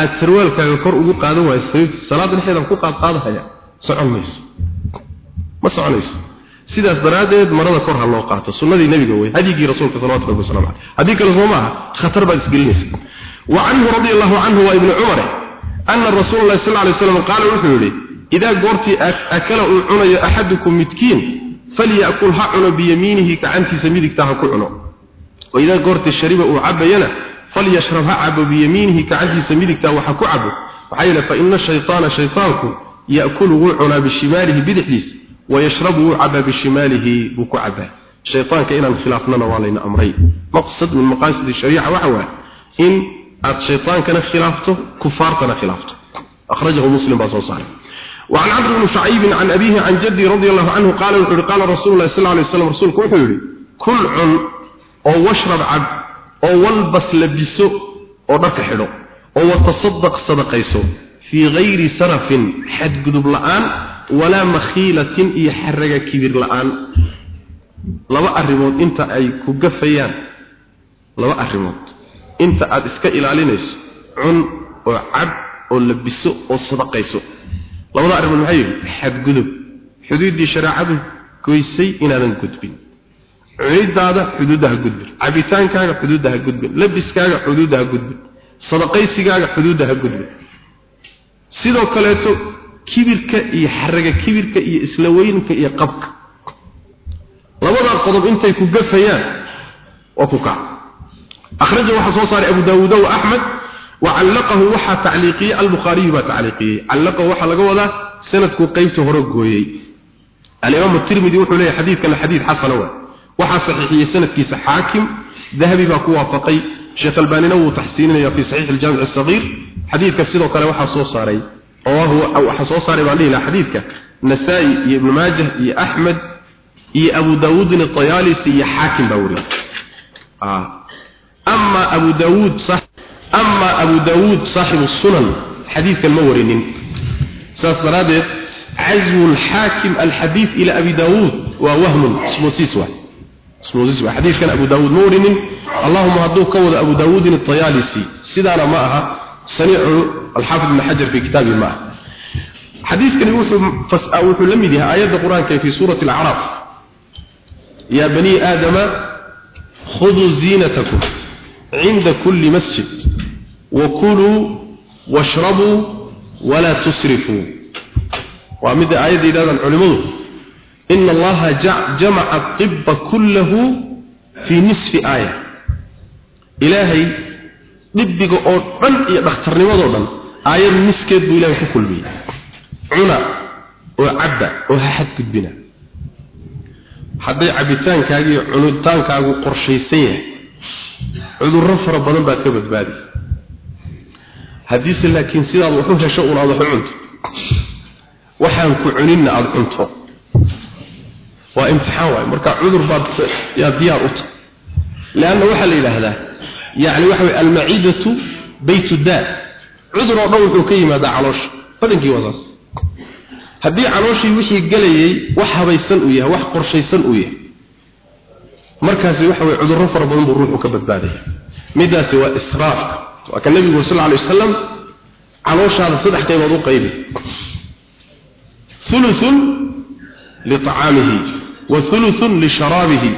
S1: aad sarwaalkaaga kor ugu qaadan waayso sababtii salaada dhexeeda ku qaad qaadahaya socon mayso. Ma soconayso. Sidaas daraaddeed marada kor ha loo qaato. Sunnadii nebiga wey hadyigii rasuulka salawatu rabbi wasalam caleyh haddii kale soo maaha khatar baad isgelinaysa. Wa canhu radi allahu canhu waa ibni cumare ana rasuula llahi sal lay slam qaala wuxuu yidhi idaa goortii akala uu cunayo axadukum midkiin falyakul ha cuno biyamiinihi gacantiisa midigta ha ku cuno wa idaa goortii shariba uu cabayana falyashrab ha cabo biyamiinihi gacantiisa midigta waxa ku cabo maxaa yeele fa ina shaytaana shaytaanku ya'kulu wuu cunaa bishimaalihi bidixdiisa wayashrabu wuu cabaa bishimaalihi buu ku cabaa shaytaanka inaan khilaafnana waa layna amray maqsad min maqaasid shariica waxa waaye in aad shaytaankana khilaafto kufaartana khilaafto akhrajahu muslim baa soo saaray وعن عمرو بن شعيب عن أبيه عن جدي رضي الله عنه قال وحر قال رسول الله صلى الله عليه وسلم رسولك وحر كل عن أو واشرب oo walbas labiso oo dharka xidho oo watasaddaq sadaqayso fii gayri sarafin xadgudub la'aan walaa makhiilatin iyo xaraga kibir la'aan. Laba arrimood inta ay ku gafayaan. Laba arrimood. Inta aad iska ilaalinayso cun oo cad oo labiso oo sadaqayso. Labada arrimood maxay yihi xadgudub. Xuduuddii shareecadu goysay inaadan gudbin cunidaada xuduudda ha gudbin cabitaankaaga xuduudda ha gudbin labiskaaga xuduudda ha gudbin sadaqaysigaaga xuduudda ha gudbin sidoo kaleeto kibirka iyo xaraga kibirka iyo isla weynka iyo qabka labadaa qodob intay ku gafayaan waa ku kac akhraja waxaa soo saaray abu daawuuda wa axmed وعلقه وحا تعليقية البخاري با تعليقية علقه وحا لقوة سندك قيبته هرقوية الإمام الترمذي وحو ليه حديث كان حديث حسن هو وحا صحيحية سند كيس حاكم ذهبي باكو وافقي شيخ الباني تحسيننا في صحيح الجامع الصغير حديث كسيده قال وحا صوصاري وهو أو وحا صوصاري بعدين حديثك نسائي ابن ماجه يا أحمد يا أبو داود الطيالسي يا حاكم باوري آه. أما أبو داود صح أما أبو داود صاحب السنن حديث المورنين سأصدرادت عزو الحاكم الحديث إلى أبي داود ووهم اسمه سيسوى اسمه سيسوى حديث كان أبو داود مورن اللهم هدوه كود أبو داود الطيالسي سيدانا معها سنيع الحافظ بن حجر في كتابه معه حديث كان يوحو لم يديها آيات القرآن في سورة العراف يا بني آدم خذوا زينتكم عند كل مسجد وكلوا واشربوا ولا تسرفوا ومد آيات إلى العلماء ina allaha jamaca طiba kullahu fii nisfi aaya ilaahay dhibiga oo dhan iyo dhakhtarnimadoo dhan aayad niskeed buu ilahay ku kulmiyey cuna oo cabba oo ha xadgudbina hadday cabitaankaaga iyo cunitaankaagu qorshaysan yahay cudurro fara badan baad ka badbaadi haddiise laakiin sidaad waxu hesho un aad waxu cunto waxaan ku cuninna aada cunto waa imtixaan waay. Marka cudur baad yaa diyaar u tahay. Leanna waxaa la yidhaahdaa yacni waxa weye almaciidatu baytu daa cudur oo dhan wuxuu ka yimaadaa caloosha badankii waa saas haddii calooshii wixii gelayay wax habaysan uu yahay wax qorshaysan uu yahay. Markaasi waxa weye cudurro fara badan buu ruuxu ka badbaadaya. Midaasi waa israafka. Waa ka nebigu sal alay wasalam calooshaada saddex qaybood u qaybi. Thuluthun liطacaamihi lisharaabihi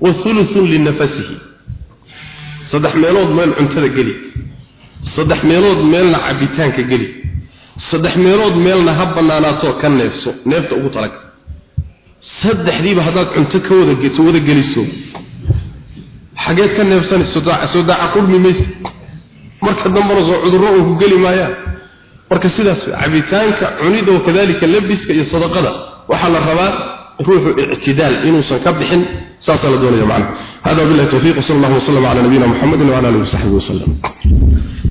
S1: wa thuluthun linafasihi saddex meelood meel cuntada geli. Saddex meelood meelna cabitaanka geli. Saddex meelood meelna ha banaanaato ka neefso neefta ugu talag. Saddexdiiba haddaad cunto ka wada geto wada geliso xageed ka neefsan soo daaca qurmi maysa. Marka dambana soo cudurro uu ku geli maayaan marka sidaas cabitaanka cunida wakadalika labiska iyo sadaqada. Waxaa la rabaa ruuxu ictidaal inuusan ka bixin saasaa la doonaya macnaha. Hada billahi tawfiiq sallallahu alaihi wa sallam ala nabiyina muhammadin wa ala alihi wa sahbihi